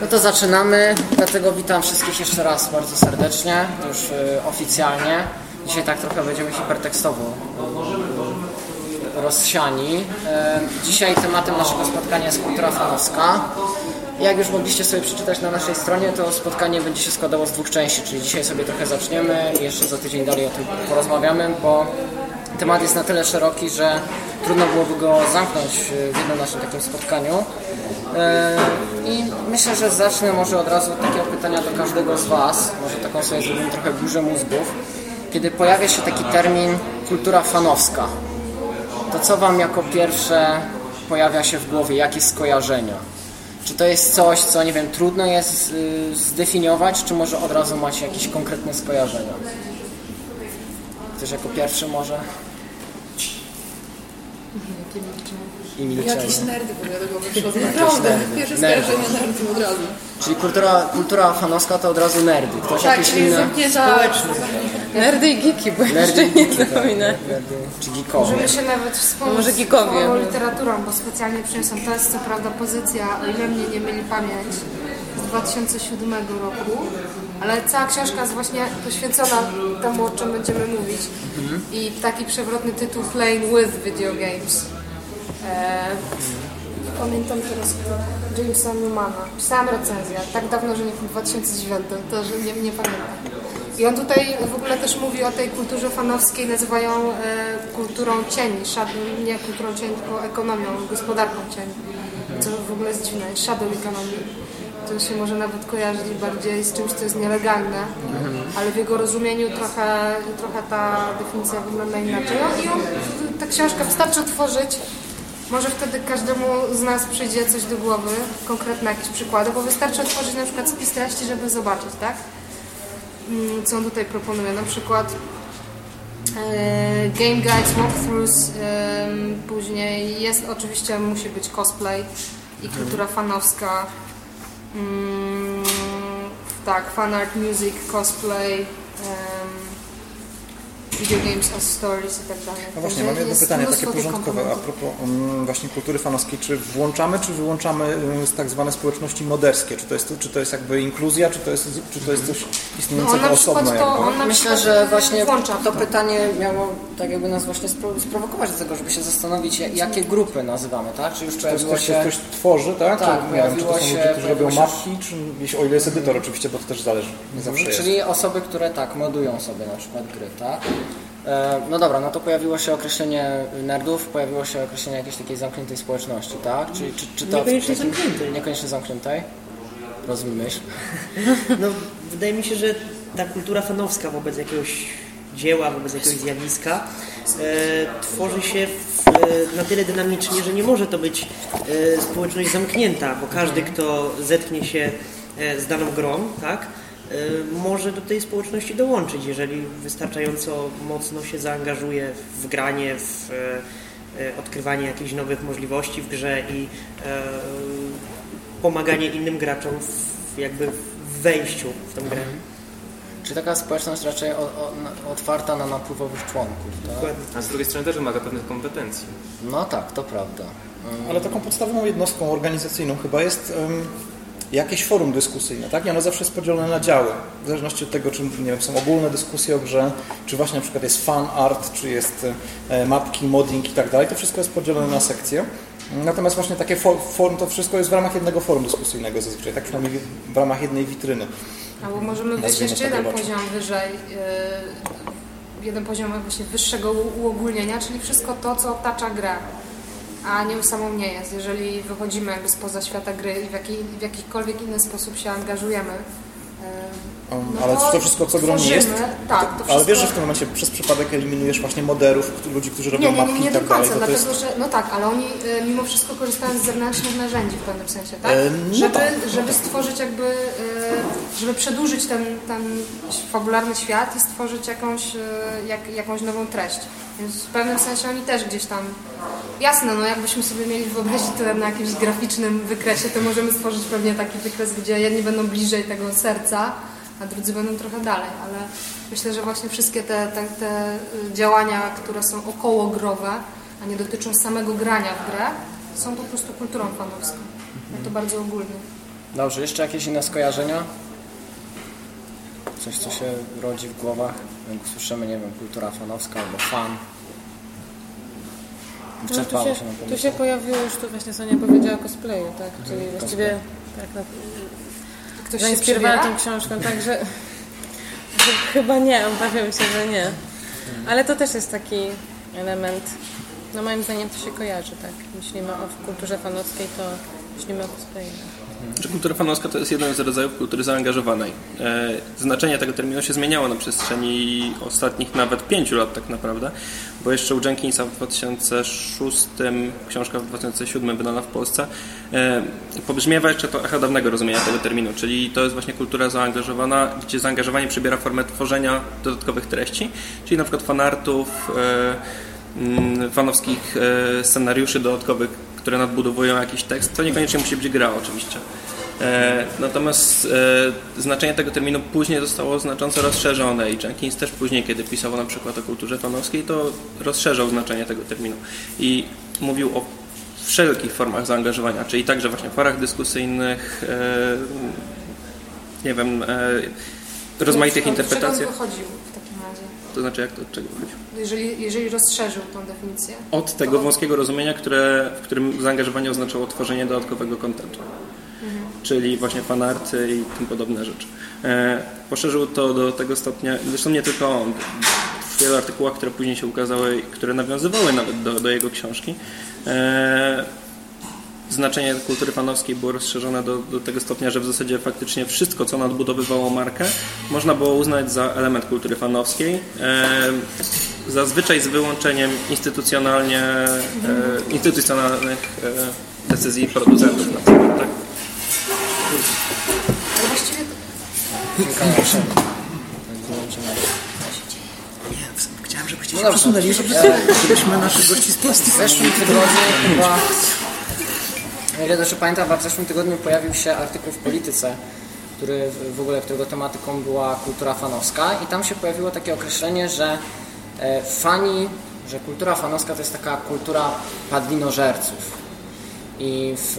No to zaczynamy, dlatego witam wszystkich jeszcze raz bardzo serdecznie, już y, oficjalnie. Dzisiaj tak trochę będziemy hipertekstowo y, rozsiani. Y, dzisiaj tematem naszego spotkania jest kultura fanowska. Jak już mogliście sobie przeczytać na naszej stronie, to spotkanie będzie się składało z dwóch części, czyli dzisiaj sobie trochę zaczniemy i jeszcze za tydzień dalej o tym porozmawiamy, bo temat jest na tyle szeroki, że trudno byłoby go zamknąć w jednym naszym takim spotkaniu. E, I myślę, że zacznę może od razu od takiego pytania do każdego z Was, może taką sobie zrobimy trochę burzę mózgów. Kiedy pojawia się taki termin kultura fanowska, to co Wam jako pierwsze pojawia się w głowie, jakie skojarzenia? Czy to jest coś, co nie wiem, trudno jest y, zdefiniować, czy może od razu macie jakieś konkretne skojarzenia? Ktoś jako pierwszy może? I milczenie. Jakieś nerdy w ogóle do głowy przychodzą. Jakieś Naprawdę, nerdy. pierwsze Nerdy. skojarzenie nerdy od razu. Czyli kultura, kultura fanowska to od razu nerdy. Ktoś Tak, jakieś inne... zamknięta... Nerdy i geeki, bo Nerdy jeszcze i nie geeki, tak. Nerdy czy geekowie. Możemy się nawet wspomnieć Może geekowie. o literaturą, bo specjalnie przyniosłam. To jest co prawda pozycja, o ile mnie nie myli pamięć, z 2007 roku, ale cała książka jest właśnie poświęcona temu, o czym będziemy mówić. I taki przewrotny tytuł Playing with Video Games. E, pamiętam teraz Jamesa Newmana. Pisałam recenzję, tak dawno, że nie w 2009, to że nie, nie pamiętam. I on tutaj w ogóle też mówi o tej kulturze fanowskiej, nazywają e, kulturą cieni, shadow, nie kulturą cieni, tylko ekonomią, gospodarką cieni, co w ogóle jest dziwne, shadow economy. To się może nawet kojarzyć bardziej z czymś, co jest nielegalne, ale w jego rozumieniu trochę, trochę ta definicja wygląda inaczej. No I on, ta książka wystarczy otworzyć, może wtedy każdemu z nas przyjdzie coś do głowy, konkretne jakieś przykłady, bo wystarczy otworzyć na przykład spis treści, żeby zobaczyć, tak? Mm, co on tutaj proponuje. Na przykład e, game guides, walkthroughs, później jest oczywiście musi być cosplay i kultura fanowska. Mm, tak, fanart, music, cosplay, video games as stories i tak dalej. No właśnie, Także mam jedno pytanie takie porządkowe a propos um, właśnie kultury fanowskiej. Czy włączamy, czy wyłączamy um, tak zwane społeczności moderskie? Czy to jest, czy to jest jakby inkluzja, czy to jest, czy to jest coś No, istniejącego przykład osobno? to, Myślę, że właśnie włącza to pytanie miało tak jakby nas właśnie spro- sprowokować do tego, żeby się zastanowić, ja- jakie grupy nazywamy, tak? Czy już To jest ktoś, się... ktoś tworzy, tak? Tak, czy, wiem, czy to są ludzie, się- którzy robią się- mapki, czy jeśli- o ile jest edytor oczywiście, bo to też zależy. Nie zawsze jest. Czyli osoby, które tak, modują sobie na przykład gry, tak? E, No dobra, no to pojawiło się określenie nerdów, pojawiło się określenie jakiejś takiej zamkniętej społeczności, tak? Czyli, czy, czy to Niekoniecznie takim- zamkniętej. Niekoniecznie zamkniętej? Rozumiem myśl. No, wydaje mi się, że ta kultura fanowska wobec jakiegoś dzieła, wobec jakiegoś zjawiska e, tworzy się w, e, na tyle dynamicznie, że nie może to być e, społeczność zamknięta, bo każdy, kto zetknie się e, z daną grą, tak, może do tej społeczności dołączyć, jeżeli wystarczająco mocno się zaangażuje w granie, w e, e, odkrywanie jakichś nowych możliwości w grze i pomaganie innym graczom w, jakby w wejściu w tę grę. Czy taka społeczność raczej o, o, na- otwarta na napływowych członków, tak? A z drugiej strony też wymaga pewnych kompetencji. No tak, to prawda. Ale taką podstawową jednostką organizacyjną chyba jest jakieś forum dyskusyjne, tak? I ono zawsze jest podzielone na działy. W zależności od tego, czy nie wiem, są ogólne dyskusje o grze, czy właśnie na przykład jest fan art, czy jest e, mapki, modding i tak dalej. To wszystko jest podzielone na sekcje. Natomiast właśnie takie fo- forum, to wszystko jest w ramach jednego forum dyskusyjnego zazwyczaj, tak przynajmniej w ramach jednej witryny. Albo możemy wyjść jeszcze jeden poziom wyżej, yy, jeden poziom właśnie wyższego uogólnienia, czyli wszystko to, co otacza grę, a nie samą nie jest. Jeżeli wychodzimy jakby spoza świata gry i w, jaki, w jakikolwiek inny sposób się angażujemy, No ale to to wszystko, co grą jest, tak, to ale wszystko- wiesz, że w tym momencie przez przypadek eliminujesz właśnie moderów, ludzi, którzy robią Nie, nie, mapki nie, nie i do tak dalej. końca, to dlatego jest... że, no tak, ale oni y, mimo wszystko korzystają z zewnętrznych narzędzi w pewnym sensie, tak? E, no żeby, tak, no żeby tak. stworzyć jakby, y, żeby przedłużyć ten, ten fabularny świat i stworzyć jakąś, y, jak, jakąś nową treść. Więc w pewnym sensie oni też gdzieś tam, jasne, no jakbyśmy sobie mieli wyobrazić to na jakimś graficznym wykresie, to możemy stworzyć pewnie taki wykres, gdzie jedni będą bliżej tego serca, a drudzy będą trochę dalej, ale myślę, że właśnie wszystkie te, te, te y, działania, które są okołogrowe, a nie dotyczą samego grania w grę, są po prostu kulturą fanowską. No to bardzo ogólny. Dobrze, jeszcze jakieś inne skojarzenia? Coś, co się rodzi w głowach? Jak słyszymy, nie wiem, kultura fanowska albo fan. No, tu, Wyczerpało się, się tu się pojawiło już tu właśnie Sonia powiedziała o cosplayu, tak? Czyli właściwie tak, no, Ktoś zainspirowana przybiera? tą książką, tak, że, że chyba nie, obawiam się, że nie. Ale to też jest taki element, no moim zdaniem to się kojarzy, tak? Myślimy o kulturze fanowskiej, to myślimy o cosplayu. Że kultura fanowska to jest jeden z rodzajów kultury zaangażowanej. E, znaczenie tego terminu się zmieniało na przestrzeni ostatnich nawet pięciu lat tak naprawdę, bo jeszcze u Jenkinsa w 2006, książka w 2007 wydana w Polsce, e, pobrzmiewa jeszcze to echo dawnego rozumienia tego terminu, czyli to jest właśnie kultura zaangażowana, gdzie zaangażowanie przybiera formę tworzenia dodatkowych treści, czyli na przykład fanartów, e, mm, fanowskich scenariuszy dodatkowych, które nadbudowują jakiś tekst. To niekoniecznie musi być gra oczywiście. E, Natomiast e, znaczenie tego terminu później zostało znacząco rozszerzone i Jenkins też później, kiedy pisał na przykład o kulturze fanowskiej, to rozszerzał znaczenie tego terminu i mówił o wszelkich formach zaangażowania, czyli także właśnie forach dyskusyjnych, e, nie wiem, rozmaitych interpretacjach. wychodził w takim razie? To znaczy, jak to od czego wychodzi? Jeżeli, jeżeli rozszerzył tą definicję. Od tego wąskiego rozumienia, które, w którym zaangażowanie oznaczało tworzenie dodatkowego kontentu. Czyli właśnie fanarty i tym podobne rzeczy. E, poszerzył to do tego stopnia, zresztą nie tylko on, w wielu artykułach, które później się ukazały, które nawiązywały nawet do, do jego książki, e, znaczenie kultury fanowskiej było rozszerzone do, do tego stopnia, że w zasadzie faktycznie wszystko, co nadbudowywało markę, można było uznać za element kultury fanowskiej. E, zazwyczaj z wyłączeniem instytucjonalnie, e, instytucjonalnych e, decyzji producentów na przykład. Tak? Właściwie. Chciałem, żebyście się przesunęli, żeby, żebyśmy naszych gości z W plastiku. zeszłym tygodniu chyba, ile dobrze pamiętam, w zeszłym tygodniu pojawił się artykuł w Polityce, który w ogóle, którego tematyką była kultura fanowska i tam się pojawiło takie określenie, że e, fani, że kultura fanowska to jest taka kultura padlinożerców. I w,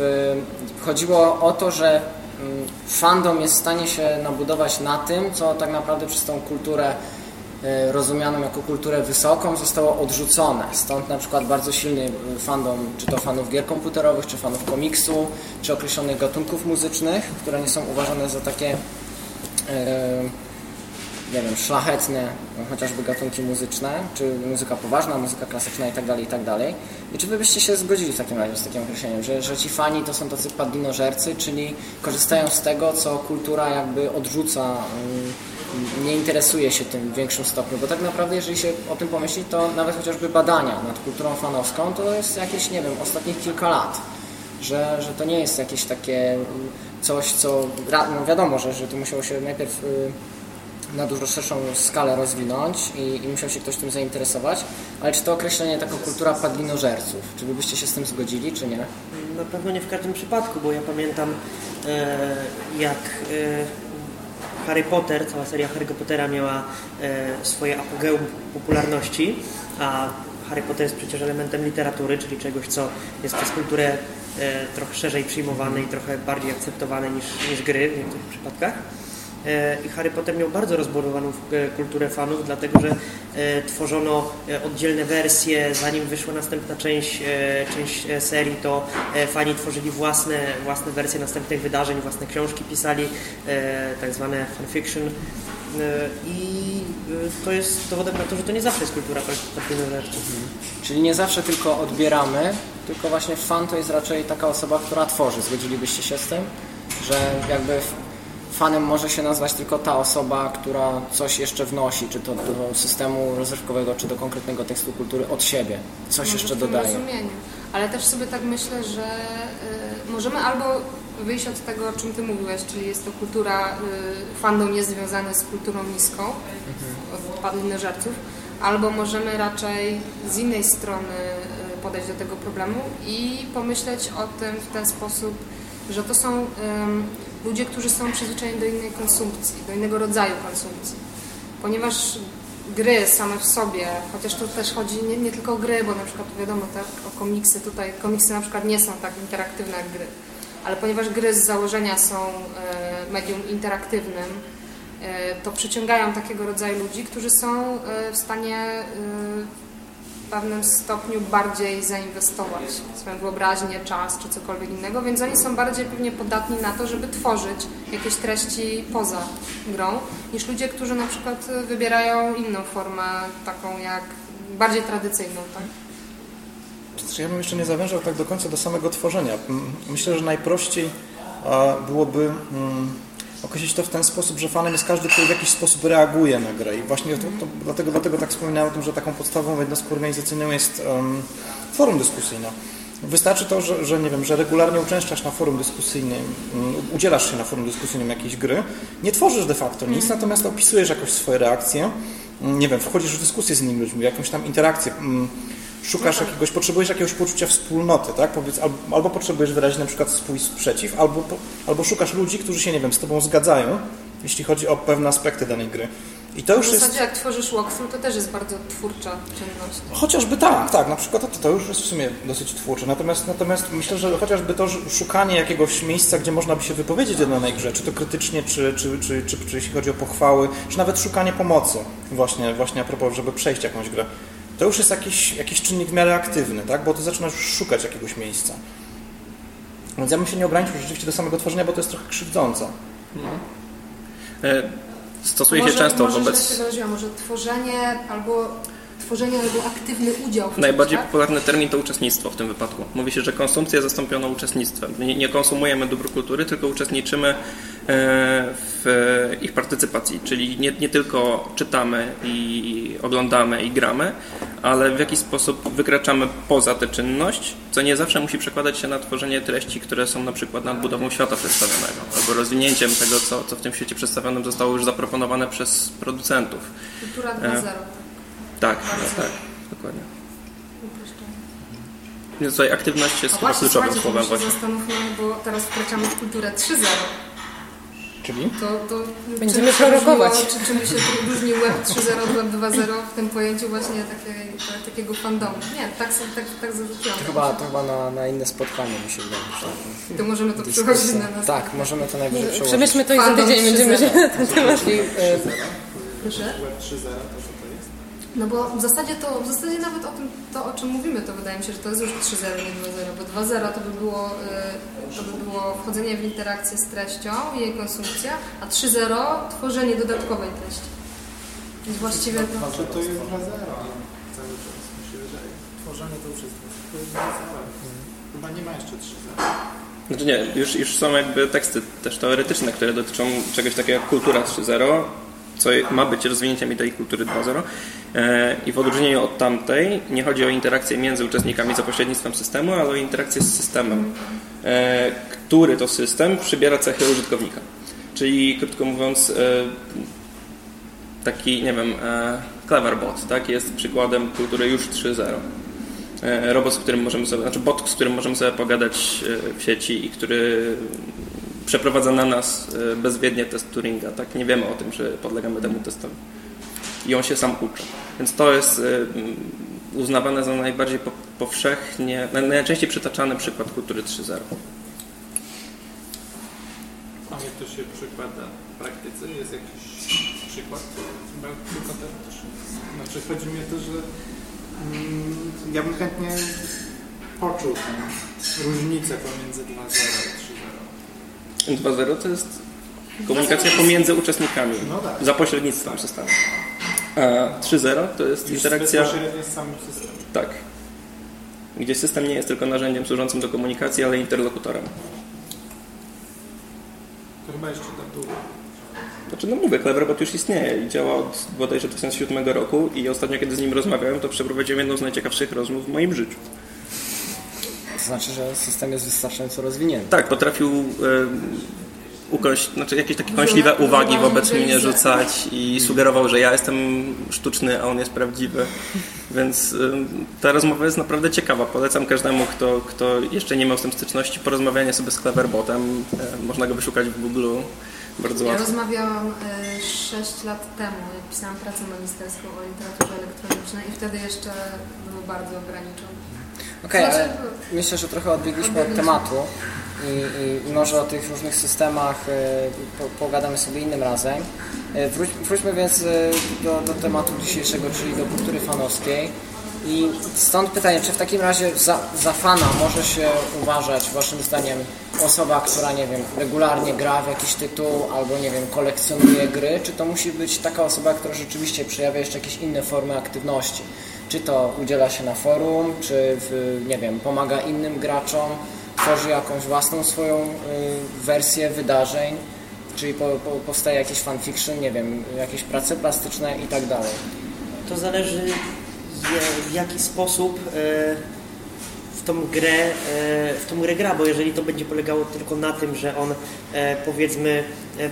chodziło o to, że mm, fandom jest w stanie się nabudować na tym, co tak naprawdę przez tą kulturę e, rozumianą jako kulturę wysoką zostało odrzucone. Stąd na przykład bardzo silny e, fandom, czy to fanów gier komputerowych, czy fanów komiksu, czy określonych gatunków muzycznych, które nie są uważane za takie e, nie wiem, szlachetne, no, chociażby gatunki muzyczne, czy muzyka poważna, muzyka klasyczna itd., itd. I czy wy byście się zgodzili w takim razie z takim określeniem, że, że ci fani to są tacy padlinożercy, czyli korzystają z tego, co kultura jakby odrzuca, mm, nie interesuje się tym w większym stopniu, bo tak naprawdę jeżeli się o tym pomyśli, to nawet chociażby badania nad kulturą fanowską to jest jakieś, nie wiem, ostatnich kilka lat że, że to nie jest jakieś takie mm, coś, co no wiadomo, że, że to musiało się najpierw y, na dużo szerszą skalę rozwinąć i, i musiał się ktoś tym zainteresować, ale czy to określenie taka kultura padlinożerców, czy wy byście się z tym zgodzili, czy nie? Na pewno nie w każdym przypadku, bo ja pamiętam e, jak e, Harry Potter, cała seria Harry'ego Pottera miała e, swoje apogeum popularności, a Harry Potter jest przecież elementem literatury, czyli czegoś, co jest przez kulturę e, trochę szerzej przyjmowane i trochę bardziej akceptowane niż, niż gry w niektórych przypadkach. E, I Harry Potter miał bardzo rozbudowaną e, kulturę fanów, dlatego że e, tworzono oddzielne wersje. Zanim wyszła następna część, część serii, to fani tworzyli własne, własne wersje następnych wydarzeń, własne książki pisali, tak zwane fanfiction. I to jest dowodem na to, że to nie zawsze jest kultura padlinożercza. Czyli nie zawsze tylko odbieramy, tylko właśnie fan to jest raczej taka osoba, która tworzy. Zgodzilibyście się z tym? Że jakby fanem może się nazwać tylko ta osoba, która coś jeszcze wnosi, czy to do systemu rozrywkowego, czy do konkretnego tekstu kultury od siebie. Coś Może jeszcze dodaje. rozumieniu. Ale też sobie tak myślę, że y, możemy albo wyjść od tego, o czym Ty mówiłeś, czyli jest to kultura, y, fandom jest związany z kulturą niską, od padlinożerców, albo możemy raczej z innej strony y, podejść do tego problemu i pomyśleć o tym w ten sposób, że to są ym, ludzie, którzy są przyzwyczajeni do innej konsumpcji, do innego rodzaju konsumpcji. Ponieważ gry same w sobie, chociaż tu też chodzi nie, nie tylko o gry, bo na przykład wiadomo tak, o komiksy, tutaj komiksy na przykład nie są tak interaktywne jak gry. ale ponieważ gry z założenia są e, medium interaktywnym, e, to przyciągają takiego rodzaju ludzi, którzy są e, w stanie e, w pewnym stopniu bardziej zainwestować w swoją wyobraźnię, czas czy cokolwiek innego, więc oni są bardziej pewnie podatni na to, żeby tworzyć jakieś treści poza grą, niż ludzie, którzy na przykład wybierają inną formę, taką jak bardziej tradycyjną, tak? Ja bym jeszcze nie zawężał tak do końca do samego tworzenia. Myślę, że najprościej byłoby mm, określić to w ten sposób, że fanem jest każdy, który w jakiś sposób reaguje na grę. I właśnie to, to, dlatego, dlatego tak wspominałem o tym, że taką podstawową jednostką organizacyjną jest em, forum dyskusyjne. Wystarczy to, że, że nie wiem, że regularnie uczęszczasz na forum dyskusyjnym, mm, udzielasz się na forum dyskusyjnym jakiejś gry, nie tworzysz de facto nic, natomiast opisujesz jakoś swoje reakcje, mm, nie wiem, wchodzisz w dyskusję z innymi ludźmi, jakąś tam interakcję, mm, szukasz jakiegoś, potrzebujesz jakiegoś poczucia wspólnoty, tak? Powiedz, albo, albo potrzebujesz wyrazić na przykład swój sprzeciw, albo, albo szukasz ludzi, którzy się, nie wiem, z tobą zgadzają, jeśli chodzi o pewne aspekty danej gry. I to W już jest... zasadzie jak tworzysz walkthrough, to też jest bardzo twórcza czynność. Chociażby tak, tak, na przykład to, to już jest w sumie dosyć twórcze. Natomiast, natomiast myślę, że chociażby to że szukanie jakiegoś miejsca, gdzie można by się wypowiedzieć o danej grze, czy to krytycznie, czy, czy, czy, czy, czy jeśli chodzi o pochwały, czy nawet szukanie pomocy, właśnie, właśnie a propos, żeby przejść jakąś grę, to już jest jakiś, jakiś czynnik w miarę aktywny, tak? bo ty zaczynasz już szukać jakiegoś miejsca. Więc ja bym się nie ograniczył rzeczywiście do samego tworzenia, bo to jest trochę krzywdzące. E, Stosuje się może, często może wobec... się wyraziłam, może tworzenie albo tworzenie albo aktywny udział w Najbardziej tak? popularny termin to uczestnictwo w tym wypadku. Mówi się, że konsumpcja zastąpiono uczestnictwem. Nie, nie konsumujemy dóbr kultury, tylko uczestniczymy w ich partycypacji. Czyli nie, nie tylko czytamy i oglądamy i gramy, ale w jakiś sposób wykraczamy poza tę czynność, co nie zawsze musi przekładać się na tworzenie treści, które są na przykład nadbudową świata przedstawionego albo rozwinięciem tego, co, co w tym świecie przedstawionym zostało już zaproponowane przez producentów. Kultura E. 2.0. Tak, tak, tak, dokładnie. Więc tutaj aktywność jest A chyba właśnie, kluczowym słowem właśnie. zastanówmy, bo teraz wkraczamy w kulturę 3.0. Czyli? To, to Będziemy prorokować. Czy, czym się tu różni Web 3.0 od Web 2.0 w tym pojęciu właśnie takiej, ta- takiego fandomu? Nie, tak, sobie- tak, tak zarzuciłam. To chyba, to chyba na, na inne spotkanie mi się wydaje. że To możemy to dyskusja. przechodzić na nas. Tak, możemy to najwyżej przełożyć. Przemyślmy to i za tydzień będziemy się 3.0. na ten temat Czyli, e, Proszę? No bo w zasadzie to, w zasadzie nawet o tym, to o czym mówimy, to wydaje mi się, że to jest już 3.0, nie 2.0, bo 2.0 to by było, y, to by było wchodzenie w interakcję z treścią i jej konsumpcja, a 3.0 tworzenie dodatkowej treści. Więc właściwie to... Że to jest 2-0 cały czas, mi się wydaje. Tworzenie to już jest to jest 2-0. Chyba nie ma jeszcze 3-0. Znaczy nie, już, już są jakby teksty też teoretyczne, które dotyczą czegoś takiego jak kultura 3.0, co ma być rozwinięciem idei kultury 2.0 E, i w odróżnieniu od tamtej nie chodzi o interakcję między uczestnikami za pośrednictwem systemu, ale o interakcję z systemem, e, który to system przybiera cechy użytkownika. Czyli krótko mówiąc, e, taki, nie wiem, Cleverbot, tak, jest przykładem kultury już 3.0. E, Robot, z którym możemy sobie, znaczy bot, z którym możemy sobie pogadać w sieci i który przeprowadza na nas e, bezwiednie test Turinga, tak, nie wiemy o tym, że podlegamy temu testowi. I on się sam uczy. Więc to jest e, mm, uznawane za najbardziej po, powszechnie, naj- najczęściej przytaczany przykład kultury 3.0. A jak to się przekłada w praktyce? Jest jakiś przykład? Znaczy chodzi mi o to, że mm, ja bym chętnie poczuł tę różnicę pomiędzy 2.0 i 3.0. 2.0 to jest komunikacja pomiędzy uczestnikami No tak. za pośrednictwem systemu. A 3.0 to jest Już interakcja. z samym systemem. Tak. Gdzie system nie jest tylko narzędziem służącym do komunikacji, ale interlokutorem. To chyba jeszcze tak długo. Znaczy, no mówię, Cleverbot już istnieje i działa od bodajże 2007 roku i ostatnio, kiedy z nim rozmawiałem, to przeprowadziłem jedną z najciekawszych rozmów w moim życiu. To znaczy, że system jest wystarczająco rozwinięty. Tak, potrafił e, ukoś, znaczy jakieś takie kąśliwe uwagi wobec mnie rzucać i sugerował, że ja jestem sztuczny, a on jest prawdziwy. Więc e, ta rozmowa jest naprawdę ciekawa. Polecam każdemu, kto, kto jeszcze nie miał z tym styczności, porozmawianie sobie z Cleverbotem. E, Można go wyszukać w Google bardzo Ja łatwo. rozmawiałam e, 6 lat temu, jak pisałam pracę magisterską o literaturze elektronicznej i wtedy jeszcze było bardzo ograniczone. Okej, Znaczy, ale myślę, że trochę odbiegliśmy od tematu. i, i może o tych różnych systemach e, po, pogadamy sobie innym razem. E, Wróć, wróćmy więc e, do, do tematu dzisiejszego, czyli do kultury fanowskiej. I stąd pytanie, czy w takim razie za, za fana może się uważać, waszym zdaniem, osoba, która, nie wiem, regularnie gra w jakiś tytuł albo, nie wiem, kolekcjonuje gry, czy to musi być taka osoba, która rzeczywiście przejawia jeszcze jakieś inne formy aktywności? Czy to udziela się na forum, czy, w, nie wiem, pomaga innym graczom, tworzy jakąś własną swoją y, wersję wydarzeń, czyli po, po, powstaje jakiś fanfiction, nie wiem, jakieś prace plastyczne i tak dalej. To zależy w- jaki sposób w tą grę, e, w tą grę gra, bo jeżeli to będzie polegało tylko na tym, że on e, powiedzmy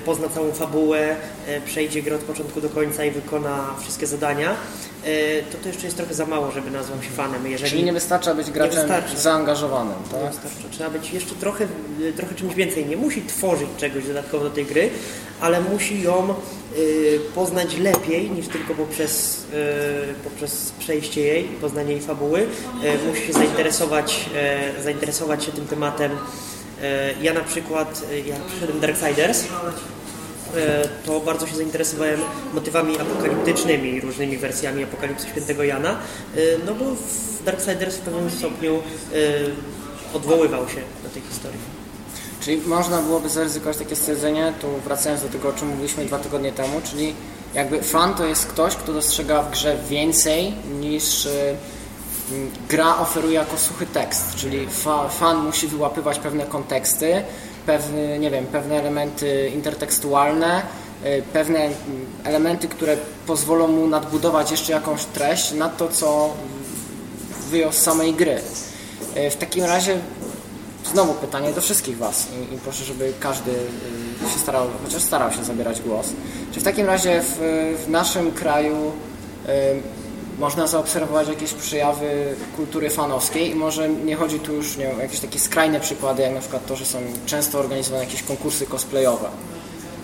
pozna całą fabułę, e, przejdzie grę od początku do końca i wykona wszystkie zadania, e, to to jeszcze jest trochę za mało, żeby nazwał się fanem. Jeżeli Czyli nie wystarcza być graczem wystarczy. zaangażowanym, tak? wystarczy. Trzeba być jeszcze trochę, trochę czymś więcej. Nie musi tworzyć czegoś dodatkowo do tej gry, ale musi ją poznać lepiej niż tylko poprzez, poprzez przejście jej i poznanie jej fabuły. Musi się zainteresować, zainteresować się tym tematem. Y, ja na przykład, y, jak przyszedłem Darksiders, e, to bardzo się zainteresowałem motywami apokaliptycznymi, różnymi wersjami apokalipsy świętego Jana, e, no bo w Darksiders w pewnym stopniu e, odwoływał się do tej historii. Czyli można byłoby zaryzykować takie stwierdzenie, tu wracając do tego, o czym mówiliśmy dwa tygodnie temu, czyli jakby fan to jest ktoś, kto dostrzega w grze więcej niż gra oferuje jako suchy tekst, czyli fa, fan musi wyłapywać pewne konteksty, pewne, nie wiem, pewne elementy intertekstualne, y, pewne mm, elementy, które pozwolą mu nadbudować jeszcze jakąś treść nad to, co wyjął z samej gry. Y, W takim razie Znowu pytanie do wszystkich Was i, i proszę, żeby każdy y, się starał, chociaż starał się zabierać głos. Czy w takim razie w, w naszym kraju można zaobserwować jakieś przejawy kultury fanowskiej i może nie chodzi tu już nie wiem, o jakieś takie skrajne przykłady, jak na przykład to, że są często organizowane jakieś konkursy cosplayowe.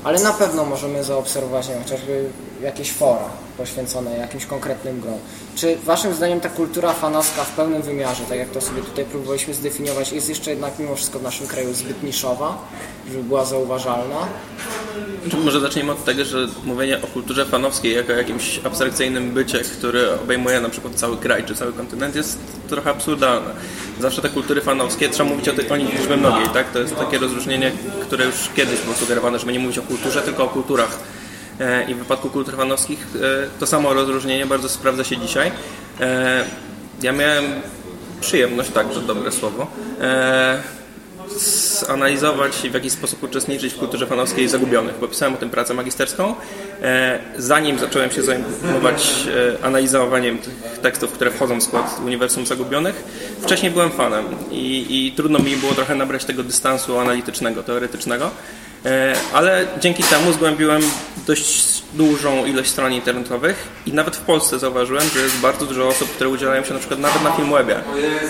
Ale na pewno możemy zaobserwować nie wiem, chociażby jakieś fora poświęcone jakimś konkretnym grom. Czy Waszym zdaniem ta kultura fanowska w pełnym wymiarze, tak jak to sobie tutaj próbowaliśmy zdefiniować, jest jeszcze jednak mimo wszystko w naszym kraju zbyt niszowa, żeby była zauważalna? Czy może zaczniemy od tego, że mówienie o kulturze fanowskiej jako jakimś abstrakcyjnym bycie, który obejmuje na przykład cały kraj czy cały kontynent jest trochę absurdalne. Zawsze te kultury fanowskie, trzeba mówić o, tych, o nich w liczbie mnogiej, tak? To jest takie rozróżnienie, które już kiedyś było sugerowane, żeby nie mówić o kulturze, tylko o kulturach. E, I w wypadku kultur fanowskich e, to samo rozróżnienie bardzo sprawdza się dzisiaj. E, Ja miałem przyjemność, także dobre słowo, zanalizować i w jakiś sposób uczestniczyć w kulturze fanowskiej Zagubionych, bo pisałem o tym pracę magisterską. E, Zanim zacząłem się zajmować e, analizowaniem tych tekstów, które wchodzą w skład Uniwersum Zagubionych, wcześniej byłem fanem i, i trudno mi było trochę nabrać tego dystansu analitycznego, teoretycznego. E, Ale dzięki temu zgłębiłem dość dużą ilość stron internetowych i nawet w Polsce zauważyłem, że jest bardzo dużo osób, które udzielają się na przykład nawet na Filmwebie,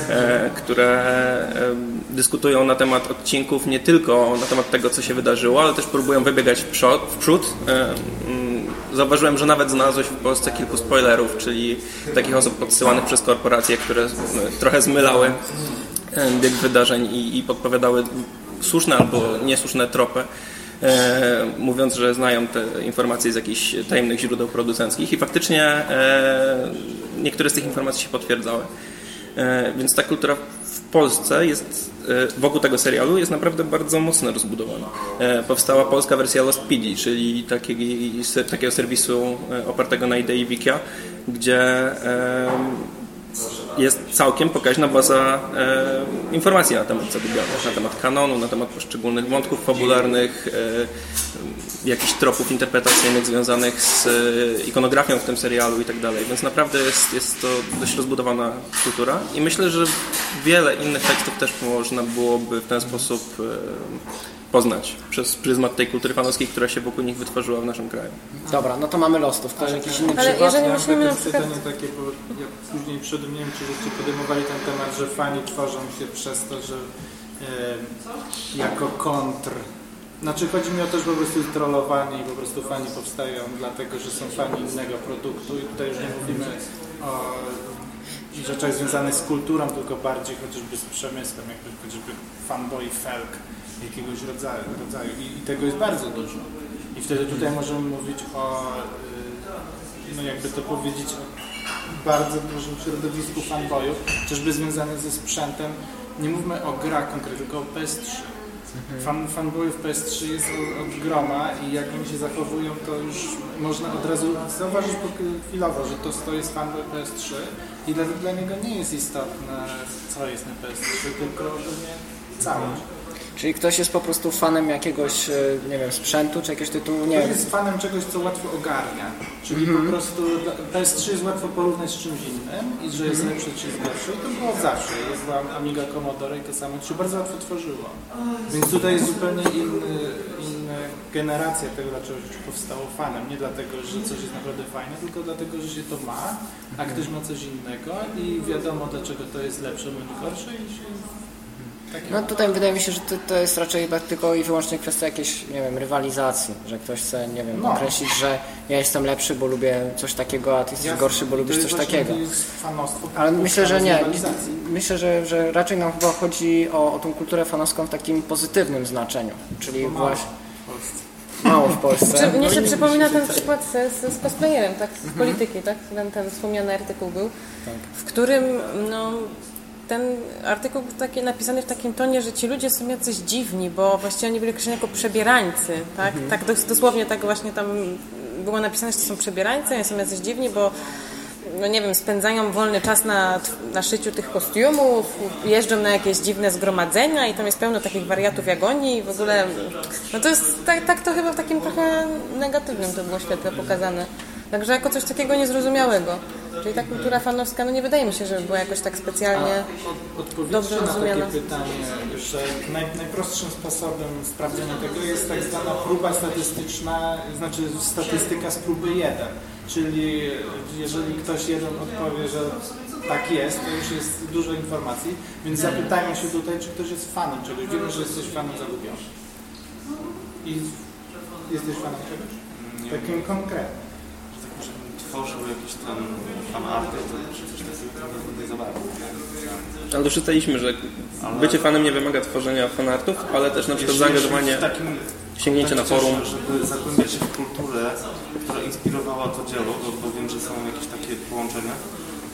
e, które e, dyskutują na temat odcinków nie tylko na temat tego, co się wydarzyło, ale też próbują wybiegać w przód. W przód. E, mm, Zauważyłem, że nawet znalazło się w Polsce kilku spoilerów, czyli takich osób podsyłanych przez korporacje, które trochę zmylały e, bieg wydarzeń i, i podpowiadały słuszne albo niesłuszne tropy, mówiąc, że znają te informacje z jakichś tajemnych źródeł producenckich i faktycznie e, niektóre z tych informacji się potwierdzały. E, więc ta kultura w Polsce jest e, wokół tego serialu jest naprawdę bardzo mocno rozbudowana. E, Powstała polska wersja Lost PD, czyli takiego, takiego serwisu e, opartego na idei Wikia, gdzie e, jest całkiem pokaźna baza e, informacji na temat zagubionych, na temat kanonu, na temat poszczególnych wątków fabularnych, e, jakichś tropów interpretacyjnych związanych z e, ikonografią w tym serialu i tak dalej. Więc naprawdę jest, jest to dość rozbudowana kultura i myślę, że wiele innych tekstów też można byłoby w ten sposób e, poznać przez pryzmat tej kultury fanowskiej, która się wokół nich wytworzyła w naszym kraju. Dobra, no to mamy lostów. Ktoś jakiś inny Ale przykład? jeżeli Ja mam musimy na przykład... pytanie takie, bo ja później przyszedłem, nie wiem czy żeście podejmowali ten temat, że fani tworzą się przez to, że e, jako kontr znaczy chodzi mi o to, że po prostu trollowanie i po prostu fani powstają dlatego, że są fani innego produktu i tutaj już nie mówimy o rzeczach związanych z kulturą, tylko bardziej chociażby z przemysłem, jakby chociażby fanboy folk jakiegoś rodzaju. rodzaju. I, I tego jest bardzo dużo. I wtedy tutaj możemy mówić o, y, no jakby to powiedzieć, o bardzo dużym środowisku fanboyów, chociażby związanych ze sprzętem. Nie mówmy o grach konkretnie, tylko o PS3. Fan, fanboyów PS3 jest od, groma i jak oni się zachowują, to już można od razu zauważyć chwilowo, że to, to jest fanboy PS3 i dla, dla niego nie jest istotne, co jest na PS3, tylko pewnie całość. Czyli ktoś jest po prostu fanem jakiegoś, e, nie wiem, sprzętu czy jakiegoś tytułu, nie Ktoś jest fanem czegoś, co łatwo ogarnia. Czyli po prostu dla- PS3 jest łatwo porównać z czymś innym i że jest lepsze czy jest gorsze. I to było zawsze. Jest była Amiga Commodore i to samo to się bardzo łatwo tworzyło. Więc tutaj jest zupełnie inny, inna generacja tego, dlaczego się powstało fanem. Nie dlatego, że coś jest naprawdę fajne, tylko dlatego, że się to ma, a ktoś ma coś innego i wiadomo, dlaczego to jest lepsze bądź gorsze i się takie No tutaj wydaje mi się, że to, to jest raczej chyba tylko i wyłącznie kwestia jakiejś, nie wiem, rywalizacji, że ktoś chce, nie wiem, No. określić, że ja jestem lepszy, bo lubię coś takiego, a ty jesteś gorszy, bo lubisz coś takiego. Ale myślę, że nie. Myślę, że, że raczej nam chyba chodzi o, o tą kulturę fanowską w takim pozytywnym znaczeniu, czyli właśnie Polsce. mało w Polsce. Czy, mnie się przypomina ten przykład z, z, z cosplayerem, tak? Z polityki, tak? Ten, ten wspomniany artykuł był, w którym no, ten artykuł był taki, napisany w takim tonie, że ci ludzie są jacyś dziwni, bo właściwie oni byli określeni jako przebierańcy, tak? Tak dos- dosłownie tak właśnie tam było napisane, że to są przebierańcy, oni są jacyś dziwni, bo no nie wiem, spędzają wolny czas na, na szyciu tych kostiumów, jeżdżą na jakieś dziwne zgromadzenia i tam jest pełno takich wariatów jak oni i w ogóle, no to jest, tak, tak to chyba w takim trochę negatywnym to było świetle pokazane. Także jako coś takiego niezrozumiałego. Czyli ta kultura fanowska, no nie wydaje mi się, żeby była jakoś tak specjalnie... Od- Dobrze na rozumiana. takie pytanie, że naj, najprostszym sposobem sprawdzenia tego jest tak zwana próba statystyczna, znaczy statystyka z próby 1. Czyli jeżeli ktoś jeden odpowie, że tak jest, to już jest dużo informacji, więc zapytajmy się tutaj, czy ktoś jest fanem czegoś. Wiemy, że jesteś fanem zagubiony. I jesteś fanem czegoś? Takim konkretnym. że tak może tworzył jakieś tam fanarty, to czy coś takiego. Ale już że bycie fanem nie wymaga tworzenia fanartów, ale też na przykład zaangażowanie, w takim sięgnięcie na forum. Żeby zagłębiać się w kulturę, która inspirowała to dzieło, bo, wiem, że są jakieś takie połączenia,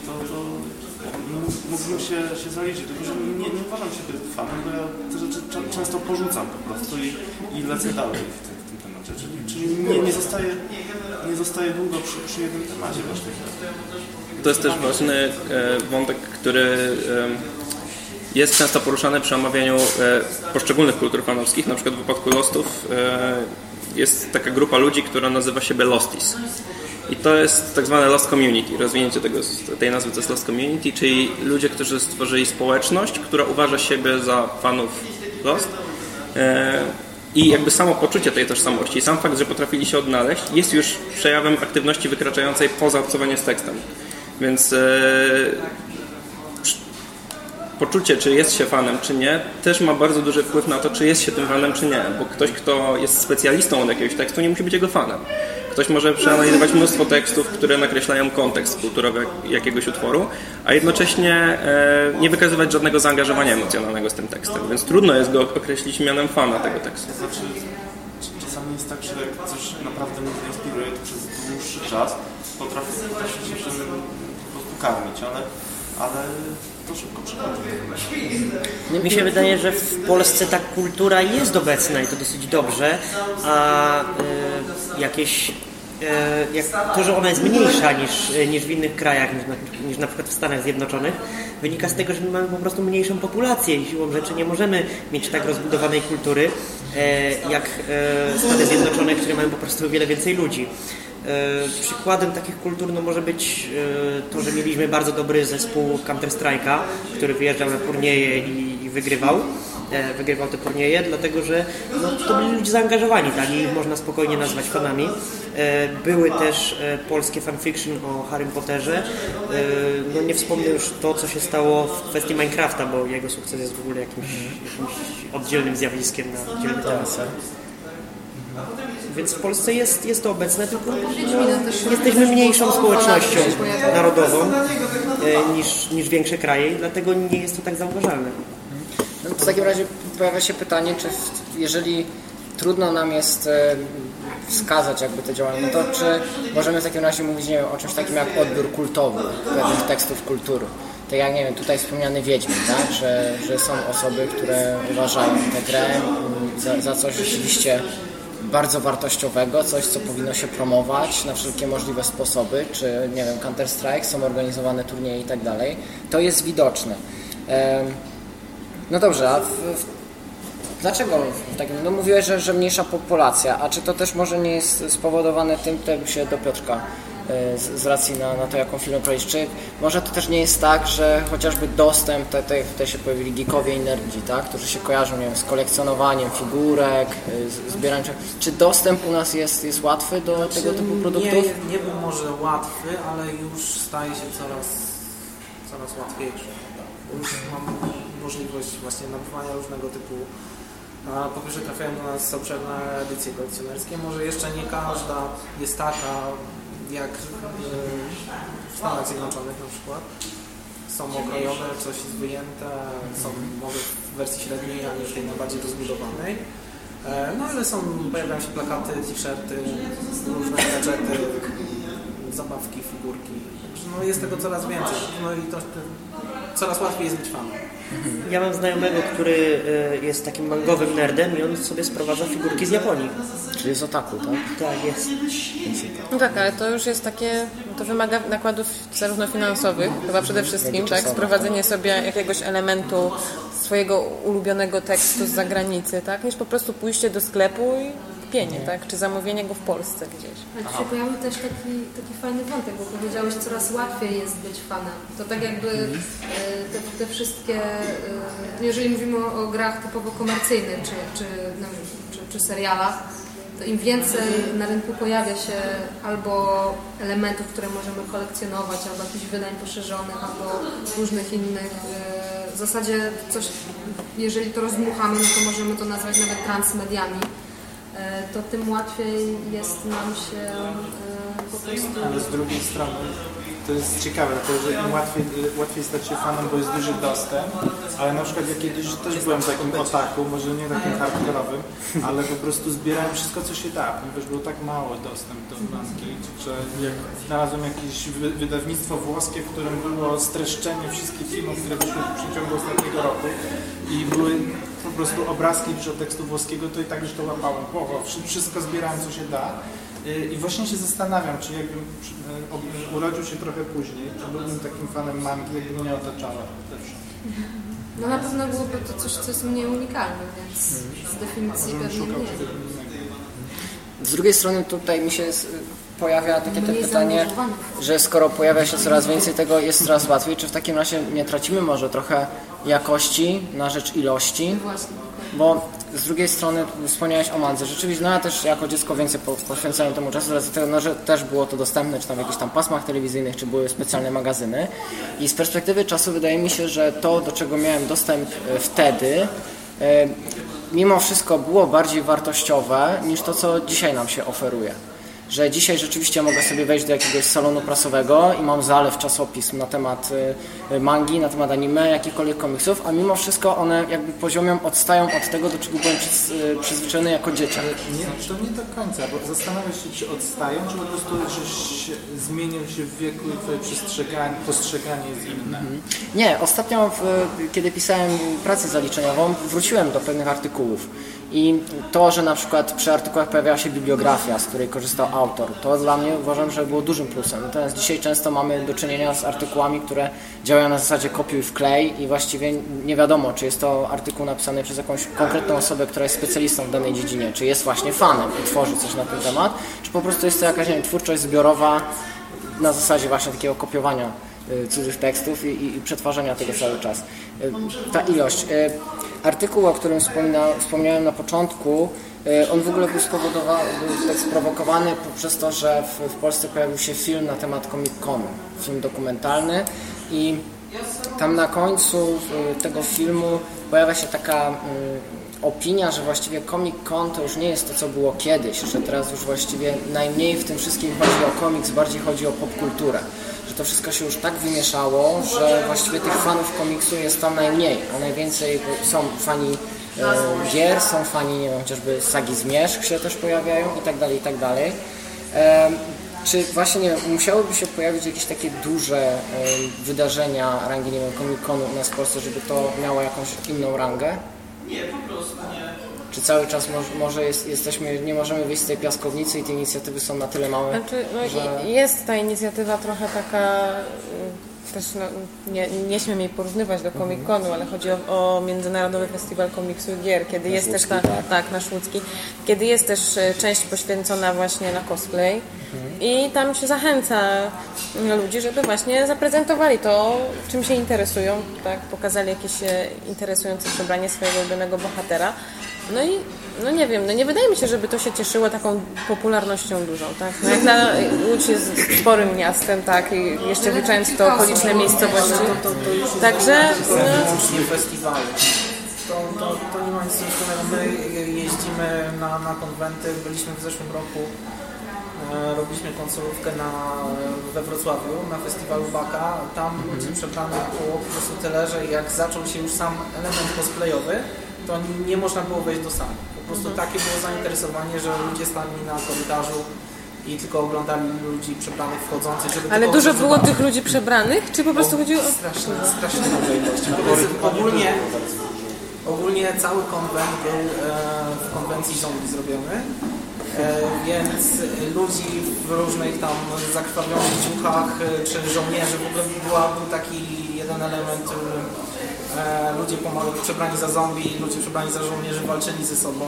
to, to mógłbym się, się zaliczyć, tylko że nie, nie uważam siebie fanem, bo ja te rzeczy często porzucam po prostu i, i lecę dalej w tym, w tym temacie. Czyli, czyli nie, nie, zostaję, nie zostaję długo przy, przy jednym temacie właśnie. To jest też ważny e, wątek, który jest często poruszany przy omawianiu e, poszczególnych kultur fanowskich. Na przykład w wypadku Lostów e, jest taka grupa ludzi, która nazywa siebie Losties. I to jest tak zwane Lost Community. Rozwinięcie tego, tej nazwy to jest Lost Community, czyli ludzie, którzy stworzyli społeczność, która uważa siebie za fanów Lost. E, I jakby samo poczucie tej tożsamości, sam fakt, że potrafili się odnaleźć, jest już przejawem aktywności wykraczającej poza obcowanie z tekstem. Więc poczucie, czy jest się fanem, czy nie, też ma bardzo duży wpływ na to, czy jest się tym fanem, czy nie. Bo ktoś, kto jest specjalistą od jakiegoś tekstu, nie musi być jego fanem. Ktoś może przeanalizować mnóstwo tekstów, które nakreślają kontekst kulturowy jak- jakiegoś utworu, a jednocześnie e, nie wykazywać żadnego zaangażowania emocjonalnego z tym tekstem. Więc trudno jest go określić mianem fana tego tekstu. Znaczy, czasami jest tak, że jak coś naprawdę mnie zainspiruje, to przez dłuższy czas potrafię, się po prostu karmić, ale, ale to szybko przechodzi. Mi się wydaje, że w Polsce ta kultura jest obecna i to dosyć dobrze, a y, jakieś y, jak, to, że ona jest mniejsza niż, niż w innych krajach, niż na, niż na przykład w Stanach Zjednoczonych, wynika z tego, że my mamy po prostu mniejszą populację i siłą rzeczy nie możemy mieć tak rozbudowanej kultury e, jak e, Stany Zjednoczone, które mają po prostu o wiele więcej ludzi. E, Przykładem takich kultur no, może być e, to, że mieliśmy bardzo dobry zespół Counter-Strike'a, który wyjeżdżał na turnieje i, i wygrywał. E, Wygrywał te turnieje, dlatego że no, to byli ludzie zaangażowani, tak, i można spokojnie nazwać fanami. Były też polskie fanfiction o Harrym Potterze. No, nie wspomnę już to, co się stało w kwestii Minecrafta, bo jego sukces jest w ogóle jakimś, jakimś oddzielnym zjawiskiem na oddzielny temat. Więc w Polsce jest, jest to obecne, tylko się jesteśmy mniejszą społecznością narodową e, niż, niż większe kraje i dlatego nie jest to tak zauważalne. No, w takim razie pojawia się pytanie, czy w, jeżeli trudno nam jest e, wskazać jakby te działania, no to czy możemy w takim razie mówić nie wiem, o czymś takim jak odbiór kultowy pewnych tekstów kultury. Tak jak, nie wiem, tutaj wspomniany Wiedźmin, tak? że, że są osoby, które uważają tę grę za, za coś rzeczywiście bardzo wartościowego, coś, co powinno się promować na wszelkie możliwe sposoby, czy, nie wiem, Counter-Strike, są organizowane turnieje i tak dalej. To jest widoczne. No dobrze, a w, w, dlaczego w takim, no mówiłeś, że, że mniejsza populacja, a czy to też może nie jest spowodowane tym, to się do Piotrka z, z racji na, na to, jaką film prowadzisz, czy może to też nie jest tak, że chociażby dostęp, te, te, te się pojawili geekowie i nerdzi, tak, którzy się kojarzą, nie wiem, z kolekcjonowaniem figurek, e, z, zbieraniem, czy dostęp u nas jest, jest łatwy do Znaczy, tego typu Nie, produktów? nie był może łatwy, ale już staje się coraz, coraz łatwiejszy. Już mam możliwość właśnie nabywania różnego typu. A po pierwsze trafiają do nas obszerne edycje kolekcjonerskie. Może jeszcze nie każda jest taka jak e, w Stanach Zjednoczonych na przykład. Są okrojone, coś jest wyjęte, są może w wersji średniej, a nie w tej najbardziej rozbudowanej. E, No ale są, pojawiają się plakaty, t-shirty, różne gadżety, zabawki, figurki. Także no jest tego coraz więcej. No i to, coraz łatwiej jest być fanem. Ja mam znajomego, który e, jest takim mangowym nerdem i on sobie sprowadza figurki z Japonii. Czyli jest otaku, tak? Tak, jest. No tak, ale to już jest takie, to wymaga nakładów zarówno finansowych, chyba przede wszystkim, tak, sprowadzenie sobie jakiegoś elementu swojego ulubionego tekstu z zagranicy, tak, niż po prostu pójście do sklepu i kupienie, tak, czy zamówienie go w Polsce gdzieś. Ale tu się pojawił też taki, taki fajny wątek, bo powiedziałeś, coraz łatwiej jest być fanem. To tak jakby e, te, te wszystkie, e, jeżeli mówimy o, o grach typowo komercyjnych, czy, czy, no, czy, czy serialach, to im więcej na rynku pojawia się albo elementów, które możemy kolekcjonować, albo jakichś wydań poszerzonych, albo różnych innych, e, w zasadzie coś, jeżeli to rozdmuchamy, no to możemy to nazwać nawet transmediami to tym łatwiej jest nam się e, po prostu... Ale z drugiej strony to jest ciekawe, dlatego że im łatwiej, łatwiej stać się fanem, bo jest duży dostęp, ale na przykład ja kiedyś też byłem takim otaku, może nie takim hardkorowym, ale po prostu zbierałem wszystko, co się da, ponieważ był tak mały dostęp do mangi, że jak znalazłem jakieś wy- wydawnictwo włoskie, w którym było streszczenie wszystkich filmów, które wyszły w przeciągu ostatniego roku i były po prostu obrazki czy tekstu włoskiego, to i tak już to łapałem. Poło, wszystko zbierałem, co się da. Y, I właśnie się zastanawiam, czy jakbym ob- urodził się trochę później, czy byłbym takim fanem mangi, jakby mnie otaczała też. No na pewno byłoby to coś, co jest mniej unikalne, więc z definicji Żebym pewnie szukał nie. Z drugiej strony tutaj mi się pojawia takie te pytanie, że skoro pojawia się coraz więcej tego, jest coraz łatwiej, czy w takim razie nie tracimy może trochę jakości na rzecz ilości? Właśnie. Bo z drugiej strony wspomniałeś o mandze. Rzeczywiście, no ja też jako dziecko więcej po- poświęcałem temu czasu, z racji tego, no, że też było to dostępne, czy tam w jakichś tam pasmach telewizyjnych, czy były specjalne magazyny. I z perspektywy czasu wydaje mi się, że to, do czego miałem dostęp e, wtedy, e, mimo wszystko było bardziej wartościowe niż to, co dzisiaj nam się oferuje. Że dzisiaj rzeczywiście mogę sobie wejść do jakiegoś salonu prasowego i mam zalew czasopism na temat y, mangi, na temat anime, jakichkolwiek komiksów, a mimo wszystko one jakby poziomem odstają od tego, do czego byłem y, przyzwyczajony jako dzieciak. Nie, to nie do końca, bo zastanawiasz się, czy odstają, czy po prostu żeś zmienił się w wieku i twoje przestrzeganie, postrzeganie jest inne. Nie, ostatnio, w, kiedy pisałem pracę zaliczeniową, wróciłem do pewnych artykułów. I to, że na przykład przy artykułach pojawiała się bibliografia, z której korzystał autor, to dla mnie uważam, że było dużym plusem. Natomiast dzisiaj często mamy do czynienia z artykułami, które działają na zasadzie kopiuj wklej i właściwie nie wiadomo, czy jest to artykuł napisany przez jakąś konkretną osobę, która jest specjalistą w danej dziedzinie, czy jest właśnie fanem i tworzy coś na ten temat, czy po prostu jest to jakaś nie twórczość zbiorowa na zasadzie właśnie takiego kopiowania y, cudzych tekstów i, i, i przetwarzania tego cały czas. Y, Ta ilość. Y, Artykuł, o którym wspomniałem na początku, y, on w ogóle był spowodowany, był tak sprowokowany poprzez to, że w, w Polsce pojawił się film na temat Comic-Conu, film dokumentalny i tam na końcu tego filmu pojawia się taka, y, opinia, że właściwie Comic Con to już nie jest to, co było kiedyś, że teraz już właściwie najmniej w tym wszystkim chodzi o komiks, bardziej chodzi o popkulturę. Że to wszystko się już tak wymieszało, że właściwie tych fanów komiksu jest tam najmniej, a najwięcej są fani e, gier, są fani, nie wiem, chociażby sagi Zmierzch się też pojawiają i tak dalej, i tak dalej. Czy właśnie, nie wiem, musiałyby się pojawić jakieś takie duże em, wydarzenia rangi, nie wiem, Comic-Conu u nas w Polsce, żeby to miało jakąś inną rangę? Nie, po prostu nie. Czy cały czas może, jest, jesteśmy, nie możemy wyjść z tej piaskownicy i te inicjatywy są na tyle małe, Znaczy, no, że... jest ta inicjatywa trochę taka, y, też no, nie, nie śmiem jej porównywać do Mhm. Comic-Conu, ale chodzi o, o Międzynarodowy Festiwal Komiksu i Gier, kiedy jest też ta, tak. tak, na Szłódzki, kiedy jest też y, część poświęcona właśnie na cosplay Mhm. i tam się zachęca ludzi, żeby właśnie zaprezentowali to, czym się interesują, tak, pokazali jakieś e, interesujące przebranie swojego ulubionego bohatera. No i no nie wiem, no nie wydaje mi się, żeby to się cieszyło taką popularnością dużą, tak? No jak na Łódź jest sporym miastem, tak, i jeszcze wliczając to okoliczne miejscowości. Także no, Wyłącznie festiwalu. To, to, to nie ma nic wspólnego. My jeździmy na, na konwenty, byliśmy w zeszłym roku, e, robiliśmy konsolówkę na, we Wrocławiu na festiwalu Baka. Tam ludzi przebranych było po prostu tyle, że jak zaczął się już sam element cosplayowy, to nie można było wejść do sali. Po prostu takie było zainteresowanie, że ludzie stali na korytarzu i tylko oglądali ludzi przebranych wchodzących, żeby ale dużo było tych ludzi przebranych, czy po prostu chodziło o... Duża ilość. Ogólnie, ogólnie cały konwent był e, w konwencji zombie zrobiony, e, więc ludzi w różnych tam zakrwawionych ciuchach, e, czy żołnierzy, w ogóle była, był taki jeden element, e, ludzie pomagali, przebrani za zombie, ludzie przebrani za żołnierzy walczyli ze sobą.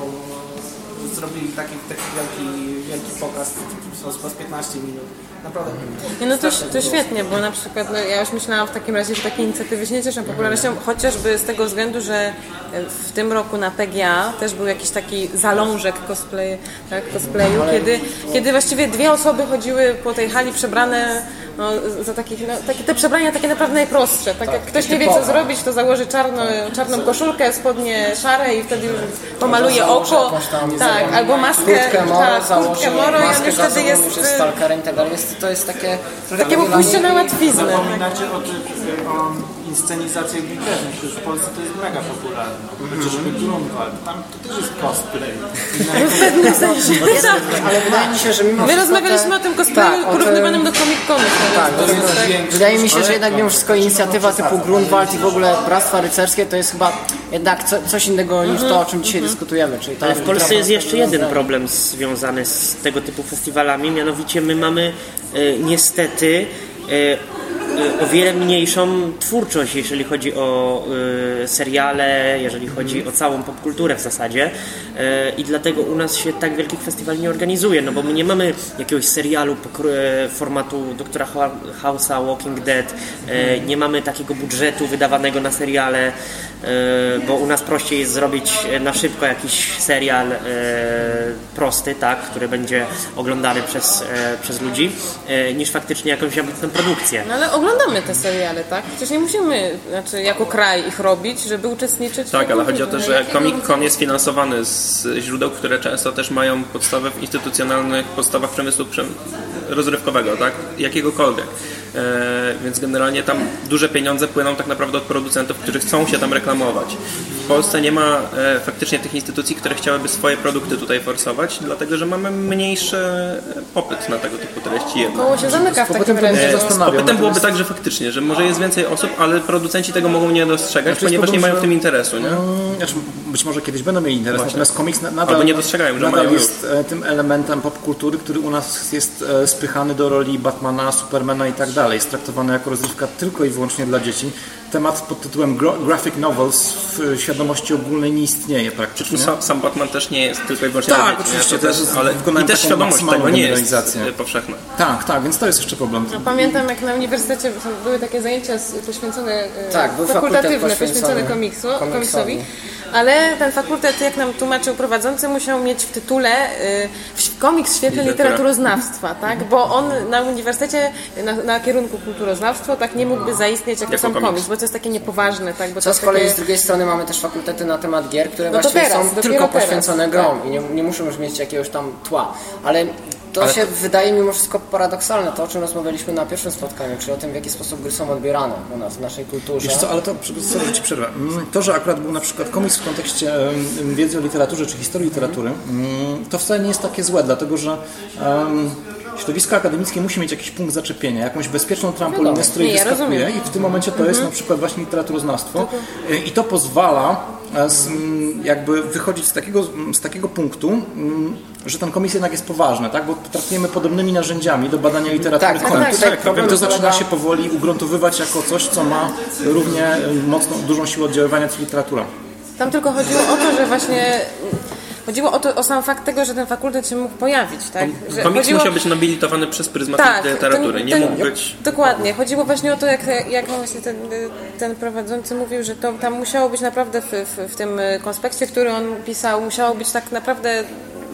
Zrobili taki, taki wielki, wielki pokaz, chyba z 15 minut. Naprawdę. Nie, no to, to świetnie, bo na przykład no, ja już myślałam w takim razie, że takie inicjatywy się nie cieszą popularnością, chociażby z tego względu, że e, w tym roku na PGA też był jakiś taki zalążek cosplay, tak, cosplayu, kiedy, kiedy właściwie dwie osoby chodziły po tej hali przebrane no, za takich, no, takie, te przebrania takie naprawdę najprostsze. Tak, jak ktoś nie wie co zrobić, to założy czarno, czarną koszulkę, spodnie szare i wtedy pomaluje Założy oko. Tak, albo maskę, Kurtkę moro, tak, założy kurtkę moro i on maskę już wtedy jest... już jest stalkerem i tak dalej. Jest, to jest takie... Takie pójście na łatwiznę. Zapominacie o, o inscenizacjach bitewnych, już w Polsce to jest mega popularne. Chociażby Grunwald, tam to też jest cosplay. W pewnym sensie. Ale wydaje mi się, że mimo My wszystko rozmawialiśmy te- o tym cosplayu Tak, porównywanym do Comic-Conu. Tak, to jest, tak? Wydaje mi się, że jednak mimo wszystko inicjatywa typu Grunwald i w ogóle Bractwa Rycerskie to jest chyba jednak co, coś innego niż to, o czym dzisiaj dyskutujemy. Czyli Ale w Polsce jest jeszcze jeden problem. związany z tego typu festiwalami, mianowicie my mamy e, niestety e, o wiele mniejszą twórczość, jeżeli chodzi o e, seriale, jeżeli chodzi o całą popkulturę w zasadzie e, i dlatego u nas się tak wielkich festiwali nie organizuje, no bo my nie mamy jakiegoś serialu e, formatu Doktora Ho- House'a, Walking Dead, e, nie mamy takiego budżetu wydawanego na seriale, e, bo u nas prościej jest zrobić na szybko jakiś serial e, prosty, tak, który będzie oglądany przez, przez ludzi, niż faktycznie jakąś ambitną produkcję. No ale oglądamy te seriale, tak? Przecież nie musimy, znaczy jako kraj ich robić, żeby uczestniczyć. Tak, ale chodzi o to, że Comic Con jest finansowany z źródeł, które często też mają podstawę w instytucjonalnych podstawach przemysłu przem- rozrywkowego, tak? Jakiegokolwiek. E, więc generalnie tam duże pieniądze płyną tak naprawdę od producentów, którzy chcą się tam reklamować. W Polsce nie ma e, faktycznie tych instytucji, które chciałyby swoje produkty tutaj forsować, dlatego że mamy mniejszy popyt na tego typu treści jednak. Koło się zamyka w takim E, razie. Z popytem byłoby tak, że faktycznie, że może jest więcej osób, ale producenci tego mogą nie dostrzegać, Znaczy, ponieważ nie mają w tym interesu, nie? Mm, Znaczy, być może kiedyś będą mieli interes, Właśnie. natomiast komiks na- nadal, Albo nie dostrzegają, że nadal mają jest e, tym elementem popkultury, który u nas jest e, spychany do roli Batmana, Supermana i tak dalej. Jest traktowany jako rozrywka tylko i wyłącznie dla dzieci. Temat pod tytułem gra- graphic novels w świadomości ogólnej nie istnieje praktycznie. Sam, sam Batman też nie jest tylko i wyłącznie Tak, oczywiście, też też, ale I też świadomość tego nie jest e, powszechna. Tak, tak, więc to jest jeszcze problem. No, pamiętam, jak na uniwersytecie były takie zajęcia poświęcone, e, Tak, był fakultatywne, poświęcone komiksu, komiksowi. komiksowi. Ale ten fakultet, jak nam tłumaczył prowadzący, musiał mieć w tytule y, w- komiks w świetle literaturoznawstwa, tak? Bo on na uniwersytecie, na, na kierunku kulturoznawstwo, tak nie mógłby zaistnieć jako, Jako sam komiks. komiks, bo to jest takie niepoważne, tak? Bo to Co z kolei takie... z drugiej strony mamy też fakultety na temat gier, które No właściwie teraz, są tylko teraz, poświęcone tak. grom i nie, nie muszą już mieć jakiegoś tam tła. Ale to się wydaje mimo wszystko paradoksalne, to o czym rozmawialiśmy na pierwszym spotkaniu, czyli o tym w jaki sposób gry są odbierane u nas, w naszej kulturze. Wiesz co, ale to, sorry, że ci przerwę. Mm, To, że akurat był na przykład komiks w kontekście em, wiedzy o literaturze czy historii literatury, mm, to wcale nie jest takie złe, dlatego że em, środowisko akademickie musi mieć jakiś punkt zaczepienia, jakąś bezpieczną trampolinę, z której Nie, ja wyskakuje rozumiem. i w tym momencie to jest na przykład właśnie literaturoznawstwo Y, i to pozwala e, z, mm, jakby wychodzić z takiego, z takiego punktu, mm, że ten komiks jednak jest poważny, tak? bo traktujemy podobnymi narzędziami do badania literatury Tak, tak, komiksu. tak, I problem to zaczyna się powoli ugruntowywać jako coś, co ma równie y, mocną, dużą siłę oddziaływania co literatura. Tam tylko chodziło o to, że właśnie... Chodziło o, to, o sam fakt tego, że ten fakultet się mógł pojawić, tak? Że Komiks chodziło- musiał być nobilitowany przez pryzmat Tak, literatury. Nie mógł być... Dokładnie. Chodziło właśnie o to, jak, jak właśnie ten, ten prowadzący mówił, że to tam musiało być naprawdę w, w, w tym konspekcie, który on pisał, musiało być tak naprawdę